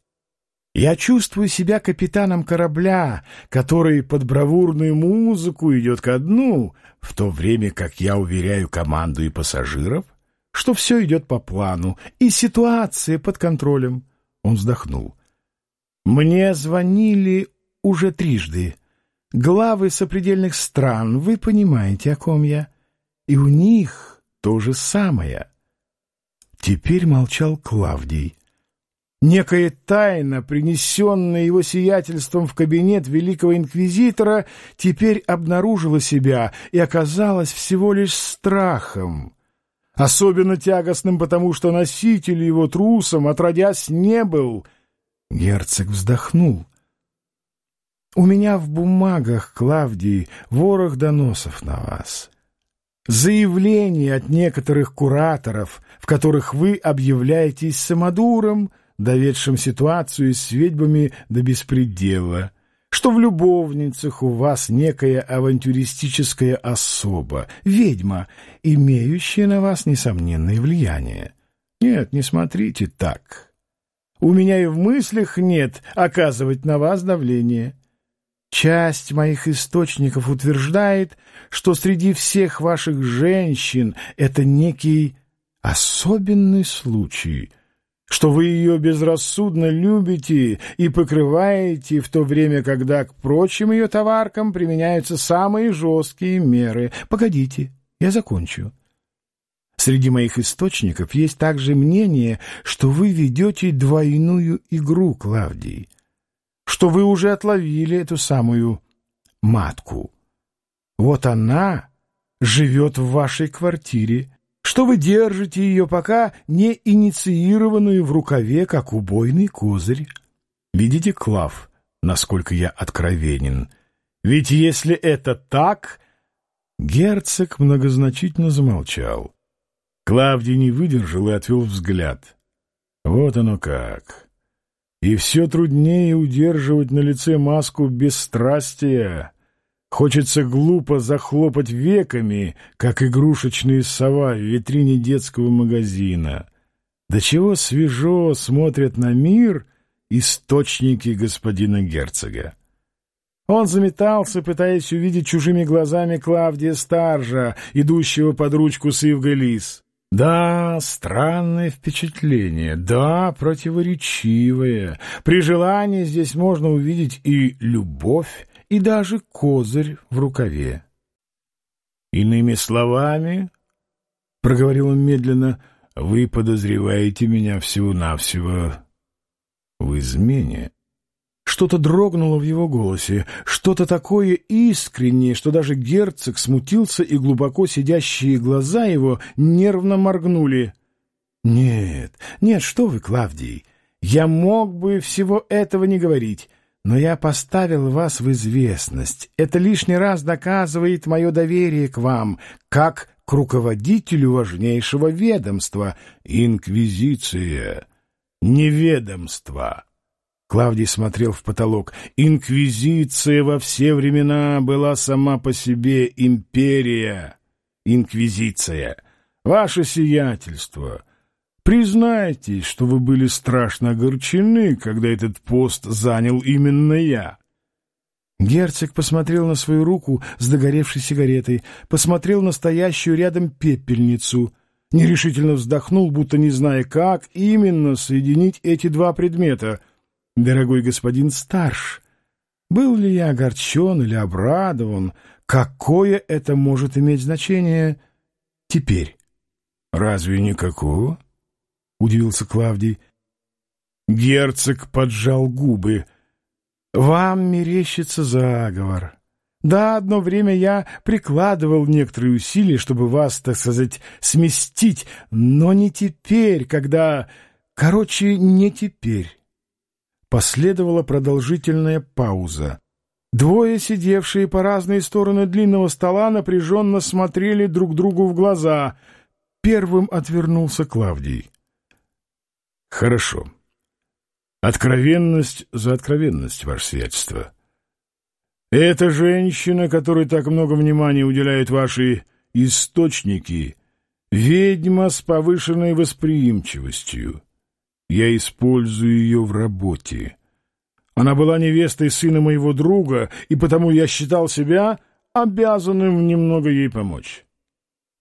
Я чувствую себя капитаном корабля, который под бравурную музыку идет ко дну, в то время как я уверяю команду и пассажиров, что все идет по плану, и ситуация под контролем. Он вздохнул. Мне звонили уже трижды главы сопредельных стран, вы понимаете, о ком я. И у них то же самое. Теперь молчал Клавдий. Некая тайна, принесенная его сиятельством в кабинет великого инквизитора, теперь обнаружила себя и оказалась всего лишь страхом. Особенно тягостным, потому что носитель его трусом, отродясь, не был. Герцог вздохнул. У меня в бумагах, Клавдий, ворох доносов на вас. Заявления от некоторых кураторов, в которых вы объявляетесь самодуром, доведшим ситуацию с ведьбами до беспредела, что в любовницах у вас некая авантюристическая особа, ведьма, имеющая на вас несомненное влияние. Нет, не смотрите так. У меня и в мыслях нет оказывать на вас давление. Часть моих источников утверждает, что среди всех ваших женщин это некий особенный случай, что вы ее безрассудно любите и покрываете в то время, когда к прочим ее товаркам применяются самые жесткие меры. Погодите, я закончу. Среди моих источников есть также мнение, что вы ведете двойную игру, Клавдий что вы уже отловили эту самую матку. Вот она живет в вашей квартире, что вы держите ее пока не инициированную в рукаве, как убойный козырь. Видите, Клав, насколько я откровенен? Ведь если это так... Герцог многозначительно замолчал. Клавдий не выдержал и отвел взгляд. Вот оно как и все труднее удерживать на лице маску бесстрастия. Хочется глупо захлопать веками, как игрушечная сова в витрине детского магазина. До чего свежо смотрят на мир источники господина герцога. Он заметался, пытаясь увидеть чужими глазами Клавдия Старжа, идущего под ручку с Ивгой Лис. Да, странное впечатление, да, противоречивое. При желании здесь можно увидеть и любовь, и даже козырь в рукаве. Иными словами, — проговорил он медленно, — вы подозреваете меня всего-навсего в измене. Что-то дрогнуло в его голосе, что-то такое искреннее, что даже герцог смутился, и глубоко сидящие глаза его нервно моргнули. «Нет, нет, что вы, Клавдий, я мог бы всего этого не говорить, но я поставил вас в известность. Это лишний раз доказывает мое доверие к вам, как к руководителю важнейшего ведомства — инквизиция, неведомство». Клавдий смотрел в потолок. Инквизиция во все времена была сама по себе империя. Инквизиция. Ваше сиятельство. Признайтесь, что вы были страшно огорчены, когда этот пост занял именно я. Герцог посмотрел на свою руку с догоревшей сигаретой, посмотрел на стоящую рядом пепельницу — нерешительно вздохнул, будто не зная, как именно соединить эти два предмета — Дорогой господин Старш, был ли я огорчен или обрадован, какое это может иметь значение теперь? Разве никакого? — удивился Клавдий. Герцог поджал губы. «Вам мерещится заговор. Да, одно время я прикладывал некоторые усилия, чтобы вас, так сказать, сместить, но не теперь, когда... Короче, не теперь». Последовала продолжительная пауза. Двое, сидевшие по разные стороны длинного стола, напряженно смотрели друг другу в глаза. Первым отвернулся Клавдий. «Хорошо. Откровенность за откровенность, ваше сиятельство. Эта женщина, которой так много внимания уделяют ваши источники, ведьма с повышенной восприимчивостью. Я использую ее в работе. Она была невестой сына моего друга, и потому я считал себя обязанным немного ей помочь.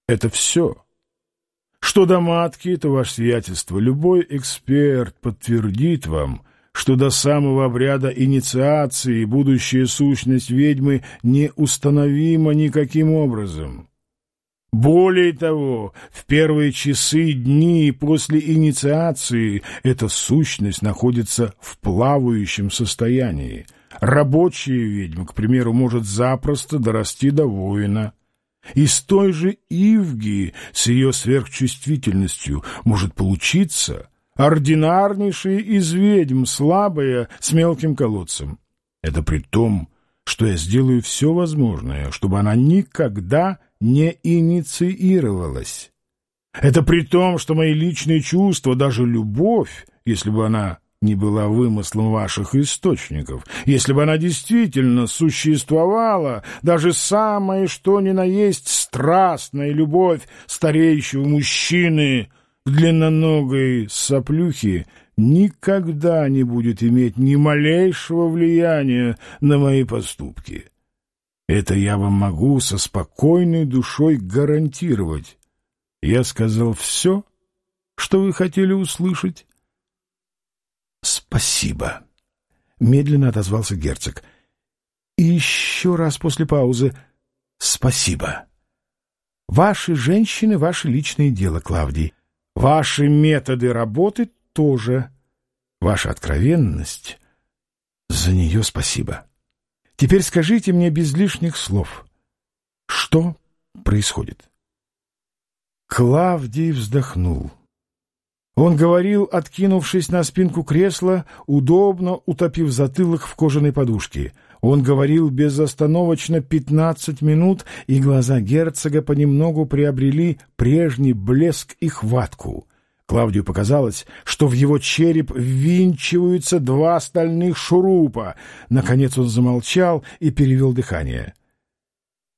Это все. Что до матки, то ваше сиятельство, любой эксперт подтвердит вам, что до самого обряда инициации будущая сущность ведьмы неустановима никаким образом. Более того, в первые часы, дни после инициации эта сущность находится в плавающем состоянии. Рабочая ведьма, к примеру, может запросто дорасти до воина. Из той же Ивги с ее сверхчувствительностью может получиться ординарнейшая из ведьм, слабая, с мелким колодцем. Это при том, что я сделаю все возможное, чтобы она никогда не инициировалась. Это при том, что мои личные чувства, даже любовь, если бы она не была вымыслом ваших источников, если бы она действительно существовала, даже самое что ни на есть страстная любовь стареющего мужчины к длинноногой соплюхи никогда не будет иметь ни малейшего влияния на мои поступки. Это я вам могу со спокойной душой гарантировать. Я сказал все, что вы хотели услышать. «Спасибо», — медленно отозвался герцог. «И еще раз после паузы «Спасибо». Ваши женщины — ваше личное дело, Клавдий. Ваши методы работы тоже. Ваша откровенность — за нее спасибо. Теперь скажите мне без лишних слов, что происходит?» Клавдий вздохнул. Он говорил, откинувшись на спинку кресла, удобно утопив затылок в кожаной подушке. Он говорил безостановочно пятнадцать минут, и глаза герцога понемногу приобрели прежний блеск и хватку. Клавдию показалось, что в его череп ввинчиваются два стальных шурупа. Наконец он замолчал и перевел дыхание.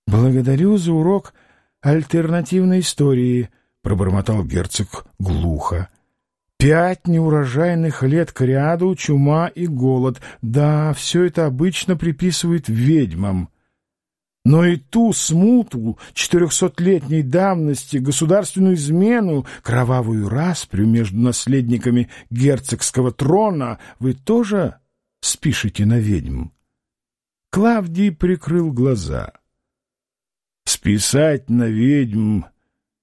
«Благодарю за урок альтернативной истории», — пробормотал герцог глухо. Пять неурожайных лет к ряду, чума и голод. Да, все это обычно приписывают ведьмам. Но и ту смуту четырехсотлетней давности, государственную измену, кровавую распрю между наследниками герцогского трона вы тоже спишете на ведьм? Клавдий прикрыл глаза. Списать на ведьм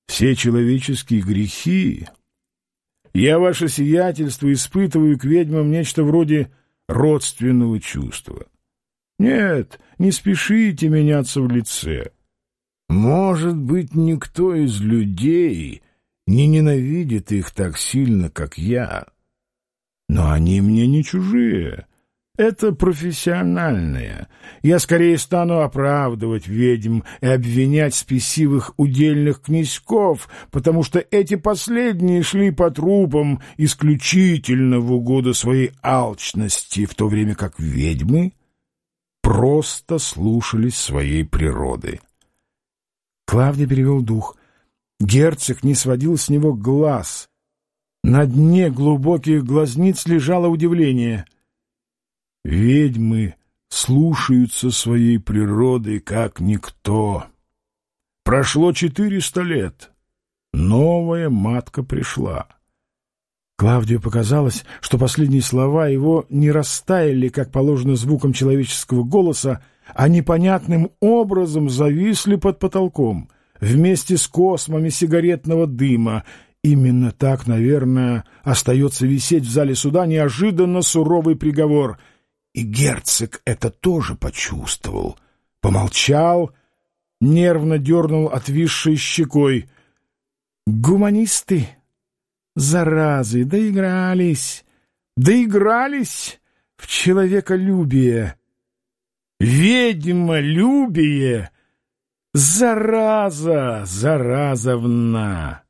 все человеческие грехи я, ваше сиятельство, испытываю к ведьмам нечто вроде родственного чувства. Нет, не спешите меняться в лице. Может быть, никто из людей не ненавидит их так сильно, как я. Но они мне не чужие. Это профессиональное. Я скорее стану оправдывать ведьм и обвинять спесивых удельных князьков, потому что эти последние шли по трупам исключительно в угоду своей алчности, в то время как ведьмы просто слушались своей природы. Клавдий перевел дух. Герцог не сводил с него глаз. На дне глубоких глазниц лежало удивление — Ведьмы слушаются своей природы, как никто. Прошло четыреста лет. Новая матка пришла. Клавдию показалось, что последние слова его не растаяли, как положено звуком человеческого голоса, а непонятным образом зависли под потолком, вместе с космами сигаретного дыма. Именно так, наверное, остается висеть в зале суда неожиданно суровый приговор — и герцог это тоже почувствовал. Помолчал, нервно дернул отвисшей щекой. «Гуманисты, заразы, доигрались, доигрались в человеколюбие. Ведьмолюбие, зараза, заразовна!»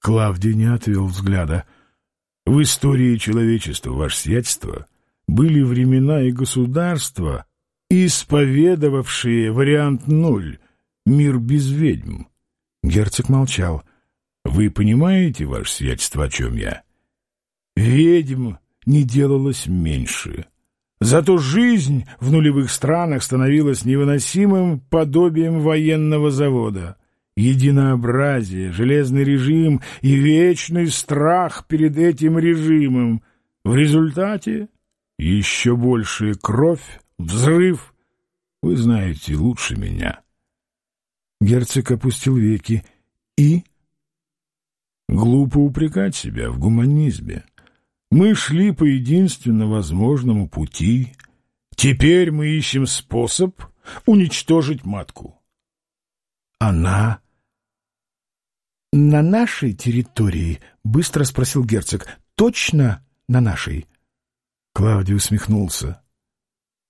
Клавдий не отвел взгляда. «В истории человечества, ваше сиятельство...» были времена и государства, исповедовавшие вариант ноль — мир без ведьм. Герцог молчал. «Вы понимаете, ваше сиятельство, о чем я? Ведьм не делалось меньше». Зато жизнь в нулевых странах становилась невыносимым подобием военного завода. Единообразие, железный режим и вечный страх перед этим режимом. В результате еще большая кровь, взрыв. Вы знаете лучше меня. Герцог опустил веки и... Глупо упрекать себя в гуманизме. Мы шли по единственно возможному пути. Теперь мы ищем способ уничтожить матку. Она... «На нашей территории?» — быстро спросил герцог. «Точно на нашей?» Клавдий усмехнулся.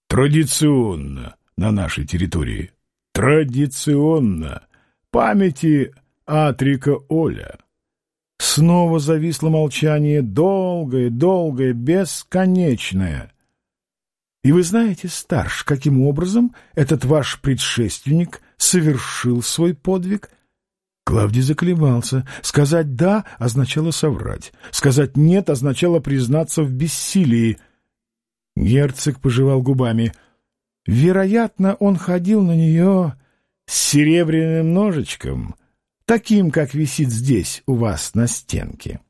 Традиционно на нашей территории. Традиционно. Памяти Атрика Оля. Снова зависло молчание, долгое, долгое, бесконечное. И вы знаете, старш, каким образом этот ваш предшественник совершил свой подвиг? Клавдий заколебался. Сказать «да» означало соврать. Сказать «нет» означало признаться в бессилии. Герцог пожевал губами. Вероятно, он ходил на нее с серебряным ножичком — таким, как висит здесь у вас на стенке.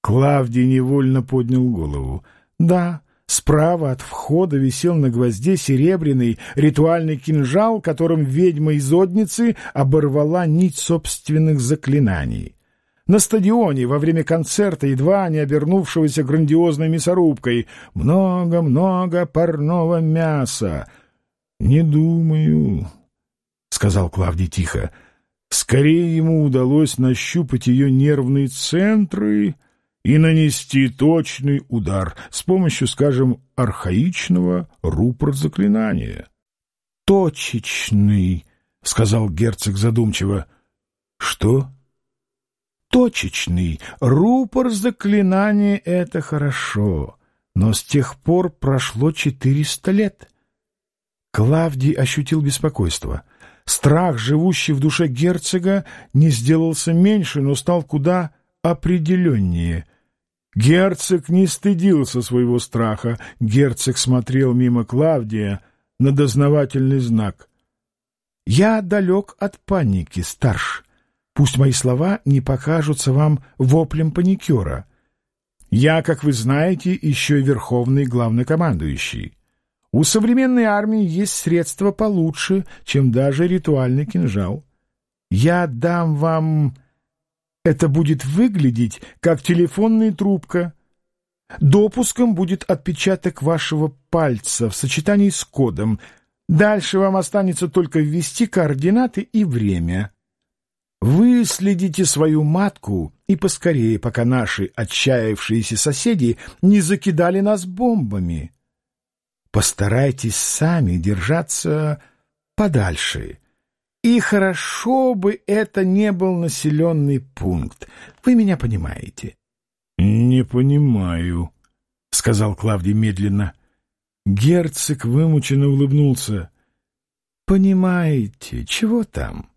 Клавдий невольно поднял голову. Да, справа от входа висел на гвозде серебряный ритуальный кинжал, которым ведьма из Одницы оборвала нить собственных заклинаний. На стадионе во время концерта, едва не обернувшегося грандиозной мясорубкой, много-много парного мяса. — Не думаю, — сказал Клавдий тихо, — Скорее ему удалось нащупать ее нервные центры и нанести точный удар с помощью, скажем, архаичного рупор-заклинания. «Точечный», — сказал герцог задумчиво. «Что?» «Точечный. Рупор заклинания — это хорошо, но с тех пор прошло четыреста лет». Клавдий ощутил беспокойство — Страх, живущий в душе герцога, не сделался меньше, но стал куда определеннее. Герцог не стыдился своего страха. Герцог смотрел мимо Клавдия на дознавательный знак. «Я далек от паники, старш. Пусть мои слова не покажутся вам воплем паникера. Я, как вы знаете, еще и верховный главнокомандующий. У современной армии есть средства получше, чем даже ритуальный кинжал. Я дам вам... Это будет выглядеть, как телефонная трубка. Допуском будет отпечаток вашего пальца в сочетании с кодом. Дальше вам останется только ввести координаты и время. Вы следите свою матку и поскорее, пока наши отчаявшиеся соседи не закидали нас бомбами постарайтесь сами держаться подальше. И хорошо бы это не был населенный пункт. Вы меня понимаете? — Не понимаю, — сказал Клавдий медленно. Герцог вымученно улыбнулся. — Понимаете, чего там?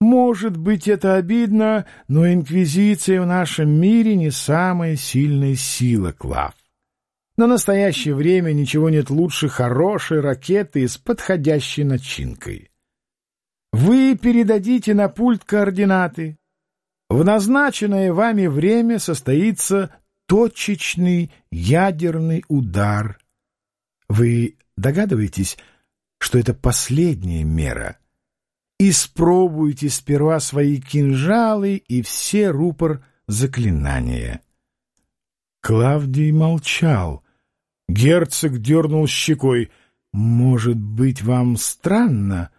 Может быть, это обидно, но инквизиция в нашем мире не самая сильная сила, Клав. На настоящее время ничего нет лучше хорошей ракеты с подходящей начинкой. Вы передадите на пульт координаты. В назначенное вами время состоится точечный ядерный удар. Вы догадываетесь, что это последняя мера? Испробуйте сперва свои кинжалы и все рупор заклинания. Клавдий молчал, Герцог дернул щекой. «Может быть, вам странно,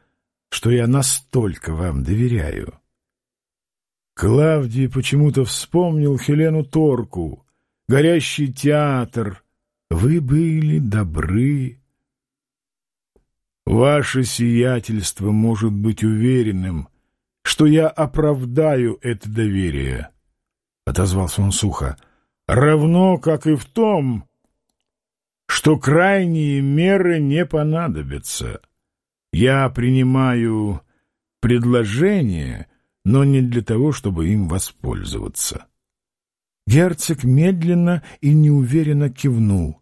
что я настолько вам доверяю?» Клавдий почему-то вспомнил Хелену Торку, горящий театр. «Вы были добры». «Ваше сиятельство может быть уверенным, что я оправдаю это доверие», — отозвался он сухо, — «равно, как и в том, что крайние меры не понадобятся. Я принимаю предложение, но не для того, чтобы им воспользоваться. Герцог медленно и неуверенно кивнул.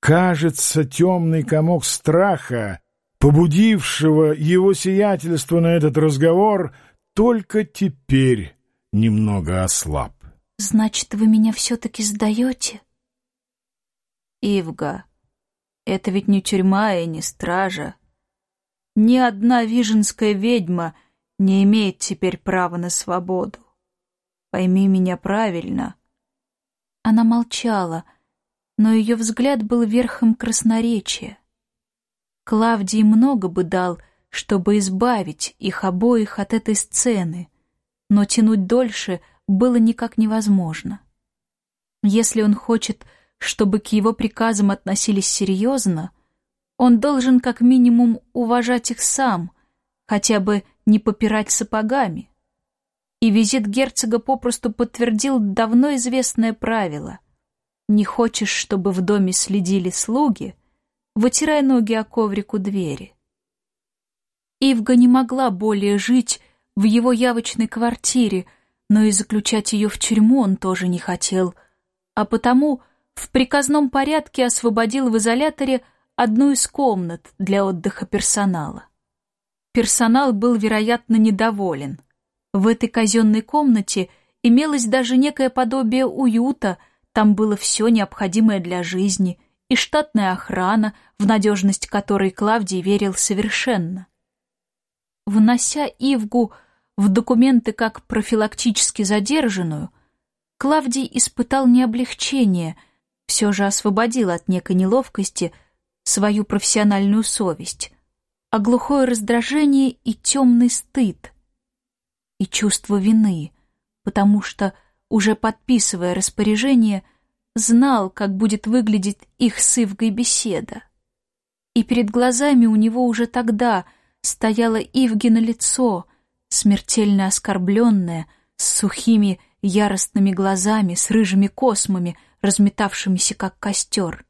Кажется, темный комок страха, побудившего его сиятельство на этот разговор, только теперь немного ослаб. — Значит, вы меня все-таки сдаете? Ивга, это ведь не тюрьма и не стража. Ни одна виженская ведьма не имеет теперь права на свободу. Пойми меня правильно. Она молчала, но ее взгляд был верхом красноречия. Клавдий много бы дал, чтобы избавить их обоих от этой сцены, но тянуть дольше было никак невозможно. Если он хочет чтобы к его приказам относились серьезно, он должен как минимум уважать их сам, хотя бы не попирать сапогами. и визит герцога попросту подтвердил давно известное правило. Не хочешь, чтобы в доме следили слуги, вытирай ноги о коврик у двери. Ивга не могла более жить в его явочной квартире, но и заключать ее в тюрьму он тоже не хотел, а потому в приказном порядке освободил в изоляторе одну из комнат для отдыха персонала. Персонал был, вероятно, недоволен. В этой казенной комнате имелось даже некое подобие уюта, там было все необходимое для жизни, и штатная охрана, в надежность которой Клавдий верил совершенно. Внося Ивгу в документы как профилактически задержанную, Клавдий испытал не облегчение, все же освободил от некой неловкости свою профессиональную совесть, а глухое раздражение и темный стыд, и чувство вины, потому что, уже подписывая распоряжение, знал, как будет выглядеть их с Ивгой беседа. И перед глазами у него уже тогда стояло Ивгино лицо — смертельно оскорбленная, с сухими яростными глазами, с рыжими космами, разметавшимися как костер.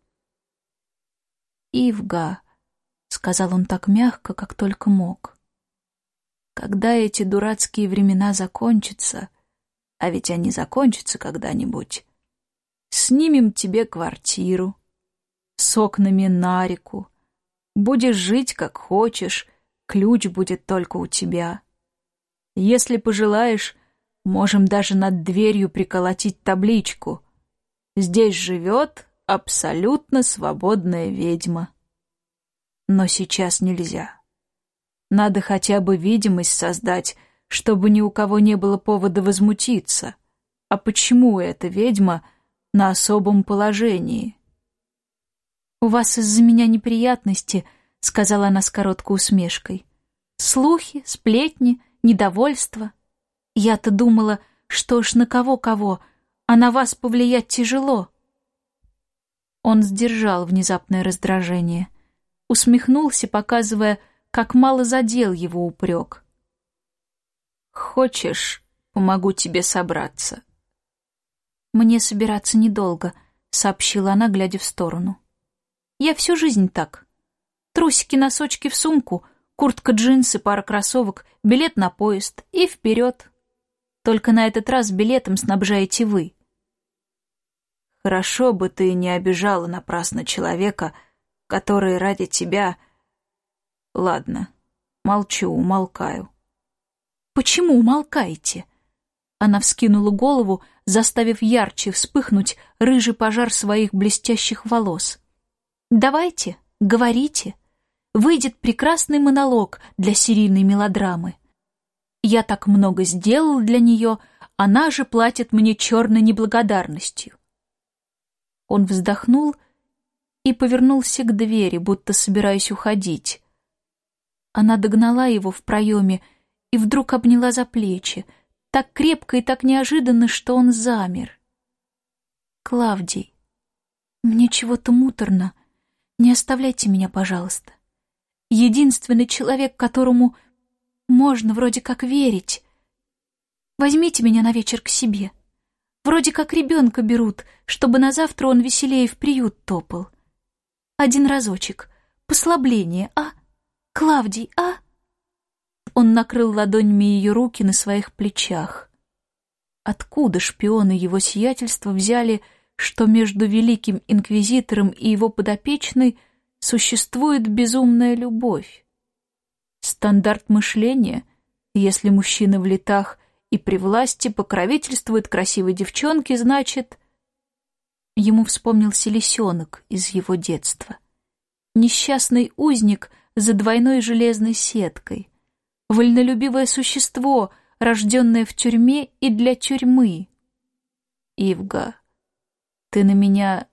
«Ивга», — сказал он так мягко, как только мог, — «когда эти дурацкие времена закончатся, а ведь они закончатся когда-нибудь, снимем тебе квартиру с окнами на реку, будешь жить как хочешь, ключ будет только у тебя». Если пожелаешь, можем даже над дверью приколотить табличку. Здесь живет абсолютно свободная ведьма. Но сейчас нельзя. Надо хотя бы видимость создать, чтобы ни у кого не было повода возмутиться. А почему эта ведьма на особом положении? «У вас из-за меня неприятности», — сказала она с короткой усмешкой. «Слухи, сплетни, недовольство. Я-то думала, что ж на кого-кого, а на вас повлиять тяжело. Он сдержал внезапное раздражение, усмехнулся, показывая, как мало задел его упрек. «Хочешь, помогу тебе собраться?» «Мне собираться недолго», — сообщила она, глядя в сторону. «Я всю жизнь так. Трусики-носочки в сумку — Куртка, джинсы, пара кроссовок, билет на поезд и вперед. Только на этот раз билетом снабжаете вы. Хорошо бы ты не обижала напрасно человека, который ради тебя... Ладно, молчу, умолкаю. Почему умолкаете? Она вскинула голову, заставив ярче вспыхнуть рыжий пожар своих блестящих волос. «Давайте, говорите» выйдет прекрасный монолог для серийной мелодрамы. Я так много сделал для нее, она же платит мне черной неблагодарностью. Он вздохнул и повернулся к двери, будто собираясь уходить. Она догнала его в проеме и вдруг обняла за плечи, так крепко и так неожиданно, что он замер. «Клавдий, мне чего-то муторно. Не оставляйте меня, пожалуйста единственный человек, которому можно вроде как верить. Возьмите меня на вечер к себе. Вроде как ребенка берут, чтобы на завтра он веселее в приют топал. Один разочек. Послабление, а? Клавдий, а? Он накрыл ладонями ее руки на своих плечах. Откуда шпионы его сиятельства взяли, что между великим инквизитором и его подопечной — существует безумная любовь. Стандарт мышления, если мужчина в летах и при власти покровительствует красивой девчонке, значит... Ему вспомнился лисенок из его детства. Несчастный узник за двойной железной сеткой. Вольнолюбивое существо, рожденное в тюрьме и для тюрьмы. Ивга, ты на меня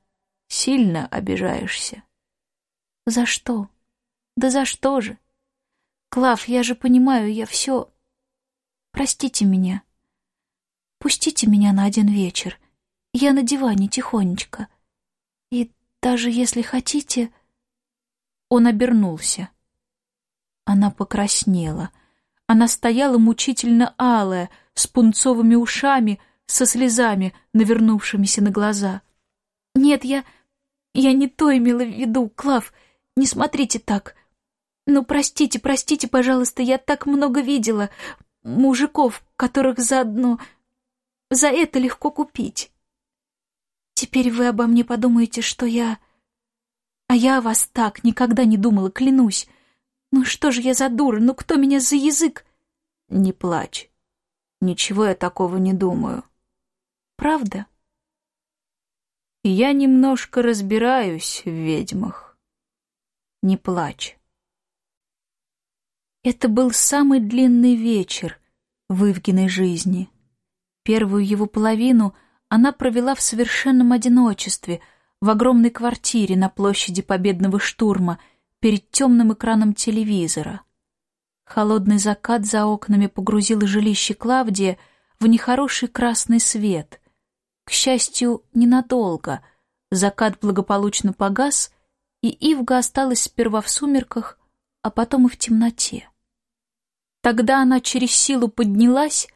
сильно обижаешься. За что? Да за что же? Клав, я же понимаю, я все... Простите меня. Пустите меня на один вечер. Я на диване тихонечко. И даже если хотите... Он обернулся. Она покраснела. Она стояла мучительно алая, с пунцовыми ушами, со слезами, навернувшимися на глаза. «Нет, я... я не то имела в виду, Клав, не смотрите так. Ну, простите, простите, пожалуйста, я так много видела мужиков, которых заодно... За это легко купить. Теперь вы обо мне подумаете, что я... А я о вас так никогда не думала, клянусь. Ну что же я за дура, ну кто меня за язык? Не плачь. Ничего я такого не думаю. Правда? Я немножко разбираюсь в ведьмах. Не плачь. Это был самый длинный вечер в Ивгиной жизни. Первую его половину она провела в совершенном одиночестве, в огромной квартире на площади Победного штурма, перед темным экраном телевизора. Холодный закат за окнами погрузил жилище Клавдия в нехороший красный свет. К счастью, ненадолго. Закат благополучно погас, и Ивга осталась сперва в сумерках, а потом и в темноте. Тогда она через силу поднялась,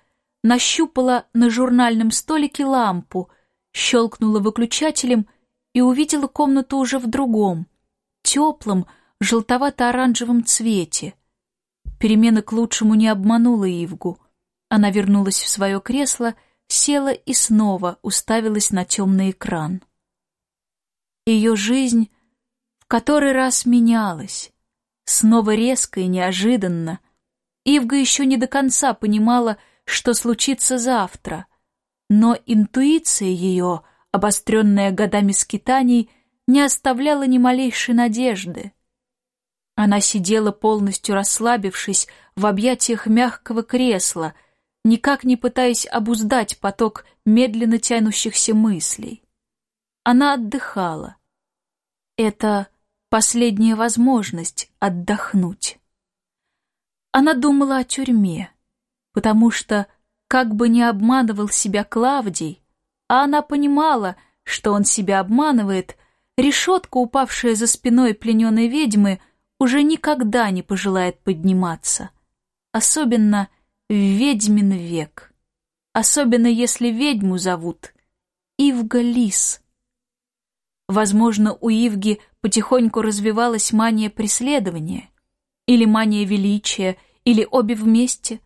нащупала на журнальном столике лампу, щелкнула выключателем и увидела комнату уже в другом, теплом, желтовато-оранжевом цвете. Перемена к лучшему не обманула Ивгу. Она вернулась в свое кресло, села и снова уставилась на темный экран. Ее жизнь в который раз менялась, снова резко и неожиданно, Ивга еще не до конца понимала, что случится завтра, но интуиция ее, обостренная годами скитаний, не оставляла ни малейшей надежды. Она сидела полностью расслабившись в объятиях мягкого кресла, никак не пытаясь обуздать поток медленно тянущихся мыслей. Она отдыхала. Это последняя возможность отдохнуть. Она думала о тюрьме, потому что, как бы ни обманывал себя Клавдий, а она понимала, что он себя обманывает, решетка, упавшая за спиной плененной ведьмы, уже никогда не пожелает подниматься. Особенно в ведьмин век. Особенно если ведьму зовут Ивга Лис. Возможно, у Ивги потихоньку развивалась мания преследования — или мания величия, или обе вместе.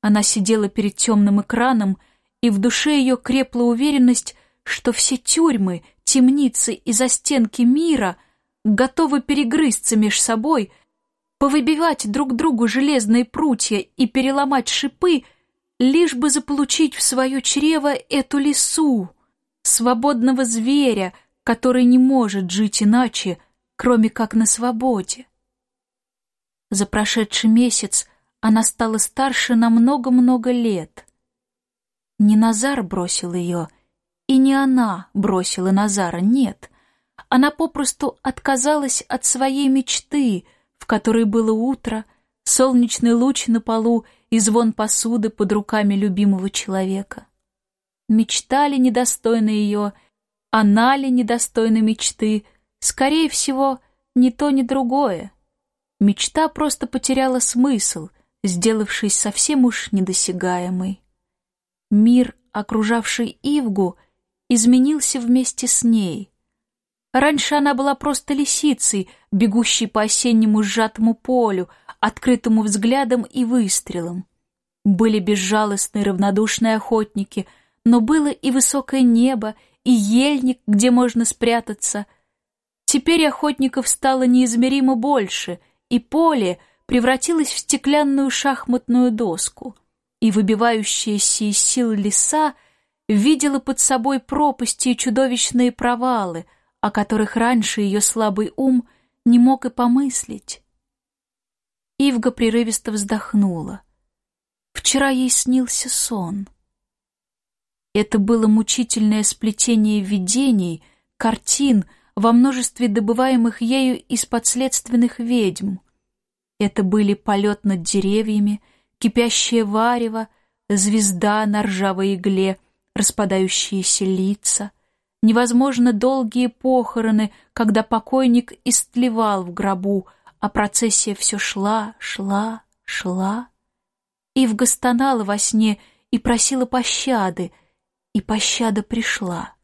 Она сидела перед темным экраном, и в душе ее крепла уверенность, что все тюрьмы, темницы и застенки мира готовы перегрызться меж собой, повыбивать друг другу железные прутья и переломать шипы, лишь бы заполучить в свое чрево эту лису, свободного зверя, который не может жить иначе, кроме как на свободе. За прошедший месяц она стала старше на много-много лет. Не Назар бросил ее, и не она бросила Назара, нет. Она попросту отказалась от своей мечты, в которой было утро, солнечный луч на полу и звон посуды под руками любимого человека. Мечта ли недостойна ее, она ли недостойна мечты, скорее всего, ни то, ни другое. Мечта просто потеряла смысл, сделавшись совсем уж недосягаемой. Мир, окружавший Ивгу, изменился вместе с ней. Раньше она была просто лисицей, бегущей по осеннему сжатому полю, открытому взглядом и выстрелом. Были безжалостные равнодушные охотники, но было и высокое небо, и ельник, где можно спрятаться. Теперь охотников стало неизмеримо больше — и поле превратилось в стеклянную шахматную доску, и выбивающаяся из сил леса видела под собой пропасти и чудовищные провалы, о которых раньше ее слабый ум не мог и помыслить. Ивга прерывисто вздохнула. Вчера ей снился сон. Это было мучительное сплетение видений, картин, во множестве добываемых ею из подследственных ведьм. Это были полет над деревьями, кипящее варево, звезда на ржавой игле, распадающиеся лица, невозможно долгие похороны, когда покойник истлевал в гробу, а процессия все шла, шла, шла. Ивга стонала во сне и просила пощады, и пощада пришла.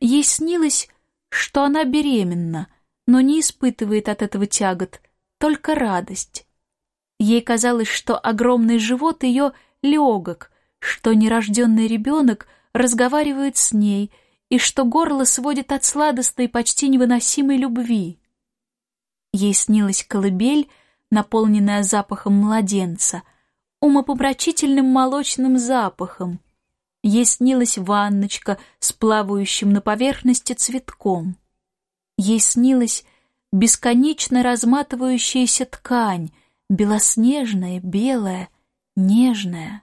Ей снилось, что она беременна, но не испытывает от этого тягот, только радость. Ей казалось, что огромный живот ее легок, что нерожденный ребенок разговаривает с ней и что горло сводит от сладостной, почти невыносимой любви. Ей снилась колыбель, наполненная запахом младенца, умопомрачительным молочным запахом. Ей снилась ванночка с плавающим на поверхности цветком. Ей снилась бесконечно разматывающаяся ткань, белоснежная, белая, нежная.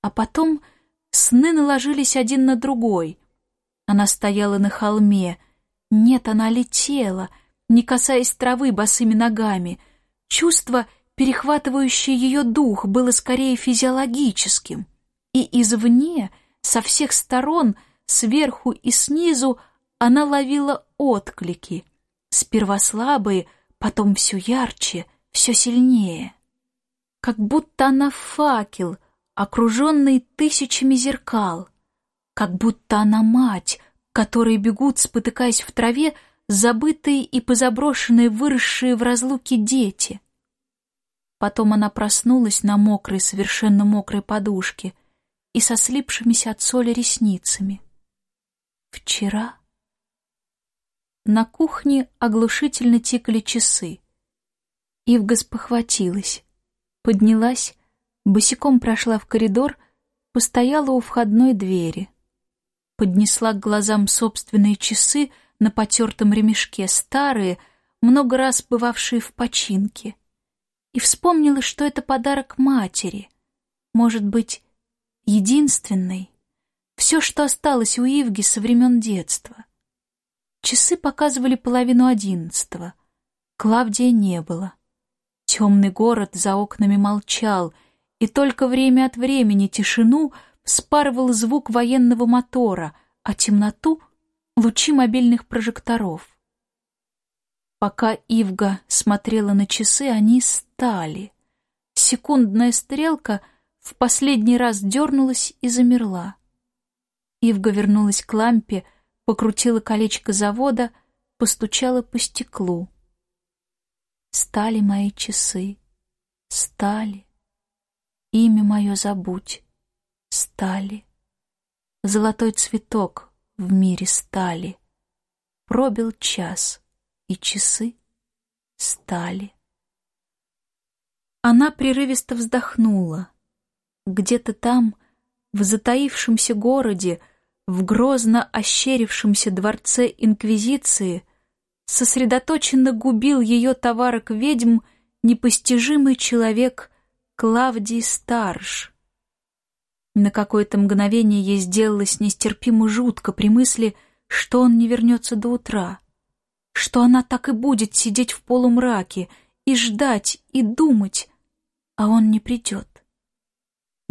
А потом сны наложились один на другой. Она стояла на холме. Нет, она летела, не касаясь травы босыми ногами. Чувство, перехватывающее ее дух, было скорее физиологическим. И извне, со всех сторон, сверху и снизу, она ловила отклики. Сперва слабые, потом все ярче, все сильнее. Как будто она факел, окруженный тысячами зеркал. Как будто она мать, которые бегут, спотыкаясь в траве, забытые и позаброшенные, выросшие в разлуке дети. Потом она проснулась на мокрой, совершенно мокрой подушке и со слипшимися от соли ресницами. Вчера... На кухне оглушительно тикали часы. Ивга спохватилась, поднялась, босиком прошла в коридор, постояла у входной двери. Поднесла к глазам собственные часы на потертом ремешке, старые, много раз бывавшие в починке. И вспомнила, что это подарок матери, может быть, единственный, все, что осталось у Ивги со времен детства — Часы показывали половину одиннадцатого. Клавдия не было. Темный город за окнами молчал, и только время от времени тишину вспарывал звук военного мотора, а темноту — лучи мобильных прожекторов. Пока Ивга смотрела на часы, они стали. Секундная стрелка в последний раз дернулась и замерла. Ивга вернулась к лампе, покрутила колечко завода, постучала по стеклу. Стали мои часы, стали. Имя мое забудь, стали. Золотой цветок в мире стали. Пробил час, и часы стали. Она прерывисто вздохнула. Где-то там, в затаившемся городе, в грозно ощерившемся дворце Инквизиции сосредоточенно губил ее товарок ведьм непостижимый человек Клавдий Старш. На какое-то мгновение ей сделалось нестерпимо жутко при мысли, что он не вернется до утра, что она так и будет сидеть в полумраке и ждать, и думать, а он не придет.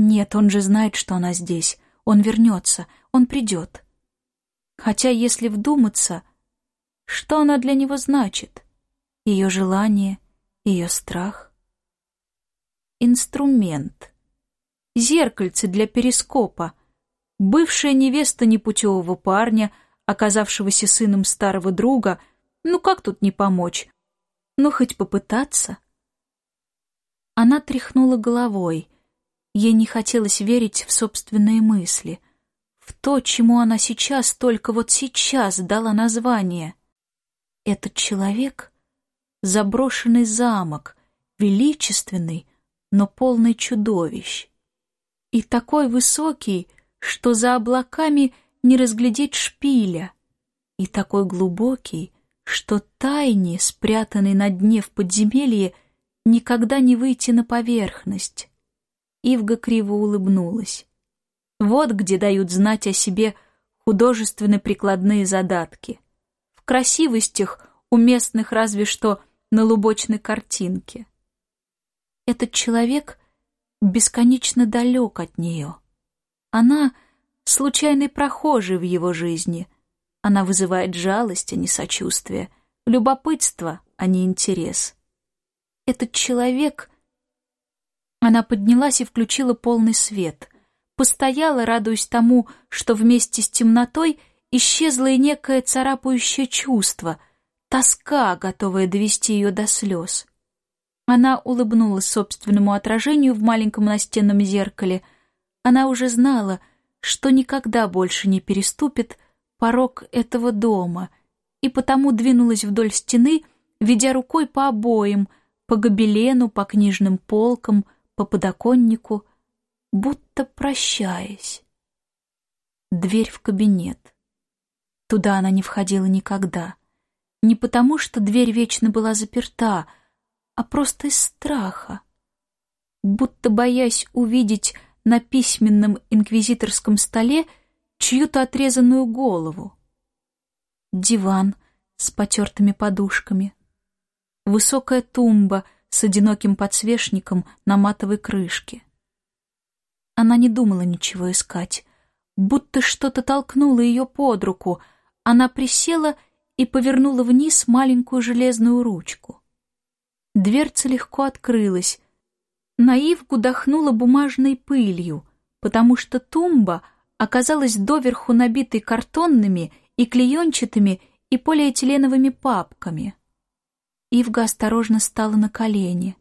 Нет, он же знает, что она здесь, он вернется — он придет. Хотя, если вдуматься, что она для него значит? Ее желание, ее страх? Инструмент. Зеркальце для перископа. Бывшая невеста непутевого парня, оказавшегося сыном старого друга. Ну как тут не помочь? Ну хоть попытаться? Она тряхнула головой. Ей не хотелось верить в собственные мысли — в то, чему она сейчас, только вот сейчас дала название. Этот человек — заброшенный замок, величественный, но полный чудовищ. И такой высокий, что за облаками не разглядеть шпиля, и такой глубокий, что тайне, спрятанной на дне в подземелье, никогда не выйти на поверхность. Ивга криво улыбнулась. Вот где дают знать о себе художественно-прикладные задатки. В красивостях, уместных разве что на лубочной картинке. Этот человек бесконечно далек от нее. Она — случайный прохожий в его жизни. Она вызывает жалость, а не сочувствие, любопытство, а не интерес. Этот человек Она поднялась и включила полный свет. Постояла, радуясь тому, что вместе с темнотой исчезло и некое царапающее чувство, тоска, готовая довести ее до слез. Она улыбнулась собственному отражению в маленьком настенном зеркале. Она уже знала, что никогда больше не переступит порог этого дома, и потому двинулась вдоль стены, ведя рукой по обоим, по гобелену, по книжным полкам, по подоконнику, будто прощаясь. Дверь в кабинет. Туда она не входила никогда. Не потому, что дверь вечно была заперта, а просто из страха. Будто боясь увидеть на письменном инквизиторском столе чью-то отрезанную голову. Диван с потертыми подушками. Высокая тумба с одиноким подсвечником на матовой крышке. Она не думала ничего искать. Будто что-то толкнуло ее под руку. Она присела и повернула вниз маленькую железную ручку. Дверца легко открылась. Наивку дохнула бумажной пылью, потому что тумба оказалась доверху набитой картонными и клеенчатыми и полиэтиленовыми папками. Ивга осторожно стала на колени.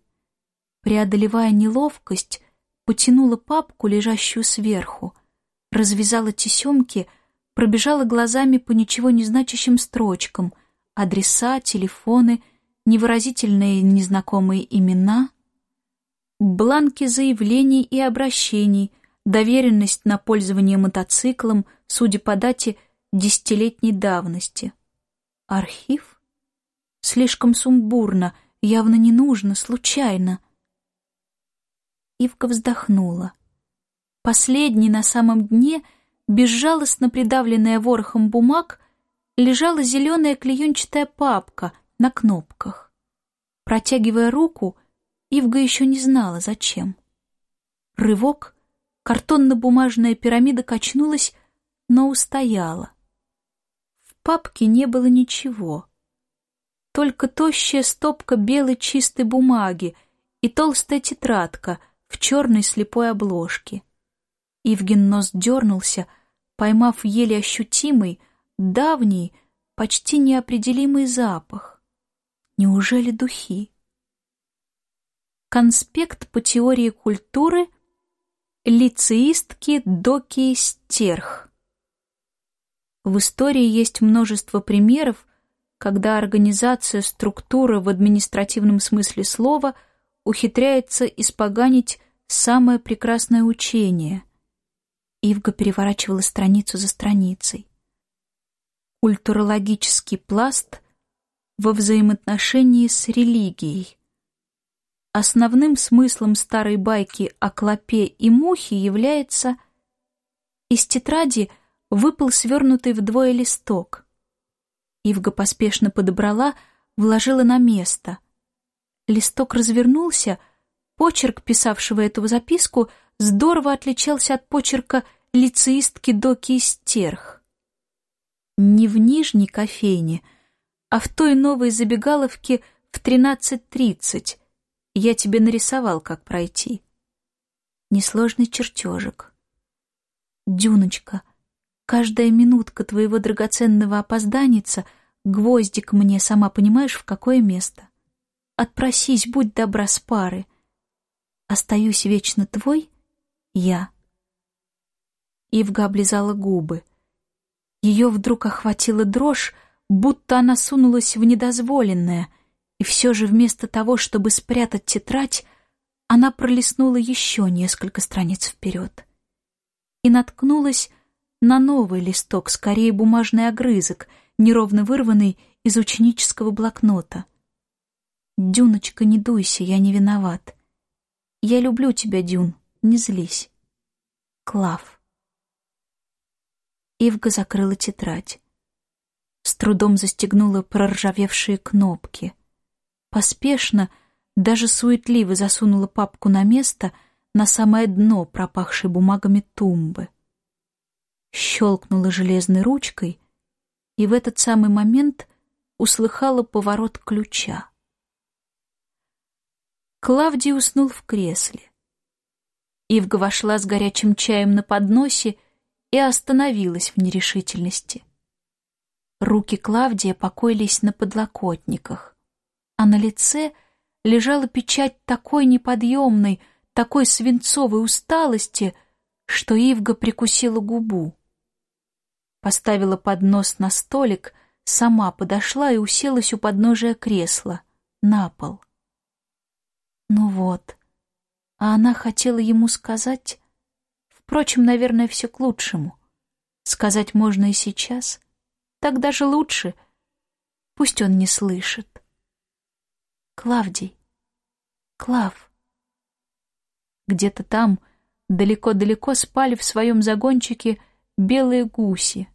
Преодолевая неловкость, потянула папку, лежащую сверху, развязала тесемки, пробежала глазами по ничего не значащим строчкам, адреса, телефоны, невыразительные незнакомые имена, бланки заявлений и обращений, доверенность на пользование мотоциклом, судя по дате, десятилетней давности. Архив? Слишком сумбурно, явно не нужно, случайно — Ивка вздохнула. Последний на самом дне, безжалостно придавленная ворохом бумаг, лежала зеленая клеенчатая папка на кнопках. Протягивая руку, Ивга еще не знала, зачем. Рывок, картонно-бумажная пирамида качнулась, но устояла. В папке не было ничего. Только тощая стопка белой чистой бумаги и толстая тетрадка — в черной слепой обложке. Ивген нос дернулся, поймав еле ощутимый, давний, почти неопределимый запах. Неужели духи? Конспект по теории культуры лицеистки Доки Стерх. В истории есть множество примеров, когда организация, структура в административном смысле слова – ухитряется испоганить самое прекрасное учение. Ивга переворачивала страницу за страницей. Культурологический пласт во взаимоотношении с религией. Основным смыслом старой байки о клопе и мухе является из тетради выпал свернутый вдвое листок. Ивга поспешно подобрала, вложила на место — Листок развернулся, почерк, писавшего эту записку, здорово отличался от почерка лицеистки Доки Стерх. Не в нижней кофейне, а в той новой забегаловке в 13.30 я тебе нарисовал, как пройти. Несложный чертежик. Дюночка, каждая минутка твоего драгоценного опозданица — гвоздик мне, сама понимаешь, в какое место. Отпросись, будь добра с пары. Остаюсь вечно твой, я. Ивга облизала губы. Ее вдруг охватила дрожь, будто она сунулась в недозволенное, и все же вместо того, чтобы спрятать тетрадь, она пролистнула еще несколько страниц вперед и наткнулась на новый листок, скорее бумажный огрызок, неровно вырванный из ученического блокнота. «Дюночка, не дуйся, я не виноват. Я люблю тебя, Дюн, не злись. Клав». Ивга закрыла тетрадь. С трудом застегнула проржавевшие кнопки. Поспешно, даже суетливо засунула папку на место на самое дно пропахшей бумагами тумбы. Щелкнула железной ручкой и в этот самый момент услыхала поворот ключа. Клавдий уснул в кресле. Ивга вошла с горячим чаем на подносе и остановилась в нерешительности. Руки Клавдия покоились на подлокотниках, а на лице лежала печать такой неподъемной, такой свинцовой усталости, что Ивга прикусила губу. Поставила поднос на столик, сама подошла и уселась у подножия кресла, на пол. Ну вот, а она хотела ему сказать... Впрочем, наверное, все к лучшему. Сказать можно и сейчас. Так даже лучше. Пусть он не слышит. Клавдий. Клав. Где-то там, далеко-далеко, спали в своем загончике белые гуси.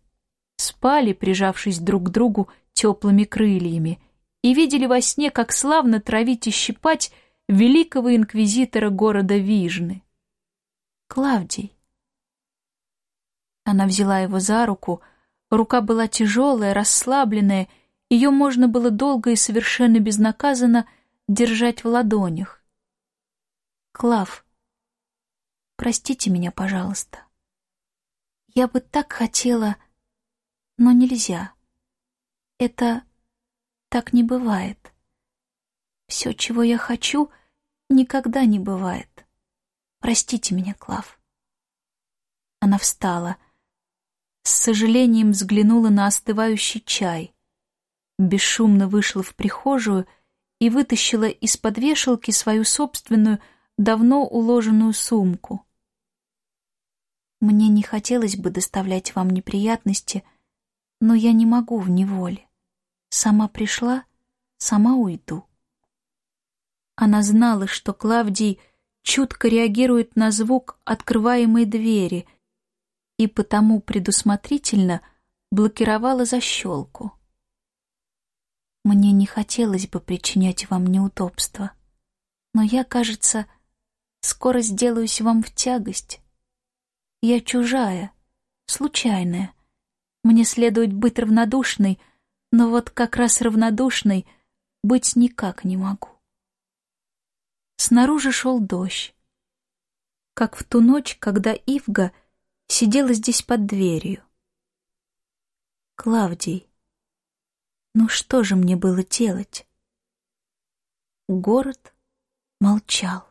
Спали, прижавшись друг к другу теплыми крыльями, и видели во сне, как славно травить и щипать великого инквизитора города Вижны. Клавдий. Она взяла его за руку, рука была тяжелая, расслабленная, ее можно было долго и совершенно безнаказанно держать в ладонях. «Клав, простите меня, пожалуйста. Я бы так хотела, но нельзя. Это так не бывает. Все, чего я хочу, никогда не бывает. Простите меня, Клав». Она встала — с сожалением взглянула на остывающий чай, бесшумно вышла в прихожую и вытащила из-под вешалки свою собственную, давно уложенную сумку. Мне не хотелось бы доставлять вам неприятности, но я не могу в неволе. Сама пришла, сама уйду. Она знала, что Клавдий чутко реагирует на звук открываемой двери — и потому предусмотрительно блокировала защелку. Мне не хотелось бы причинять вам неудобства, но я, кажется, скоро сделаюсь вам в тягость. Я чужая, случайная. Мне следует быть равнодушной, но вот как раз равнодушной быть никак не могу. Снаружи шел дождь. Как в ту ночь, когда Ивга — сидела здесь под дверью. Клавдий, ну что же мне было делать? Город молчал.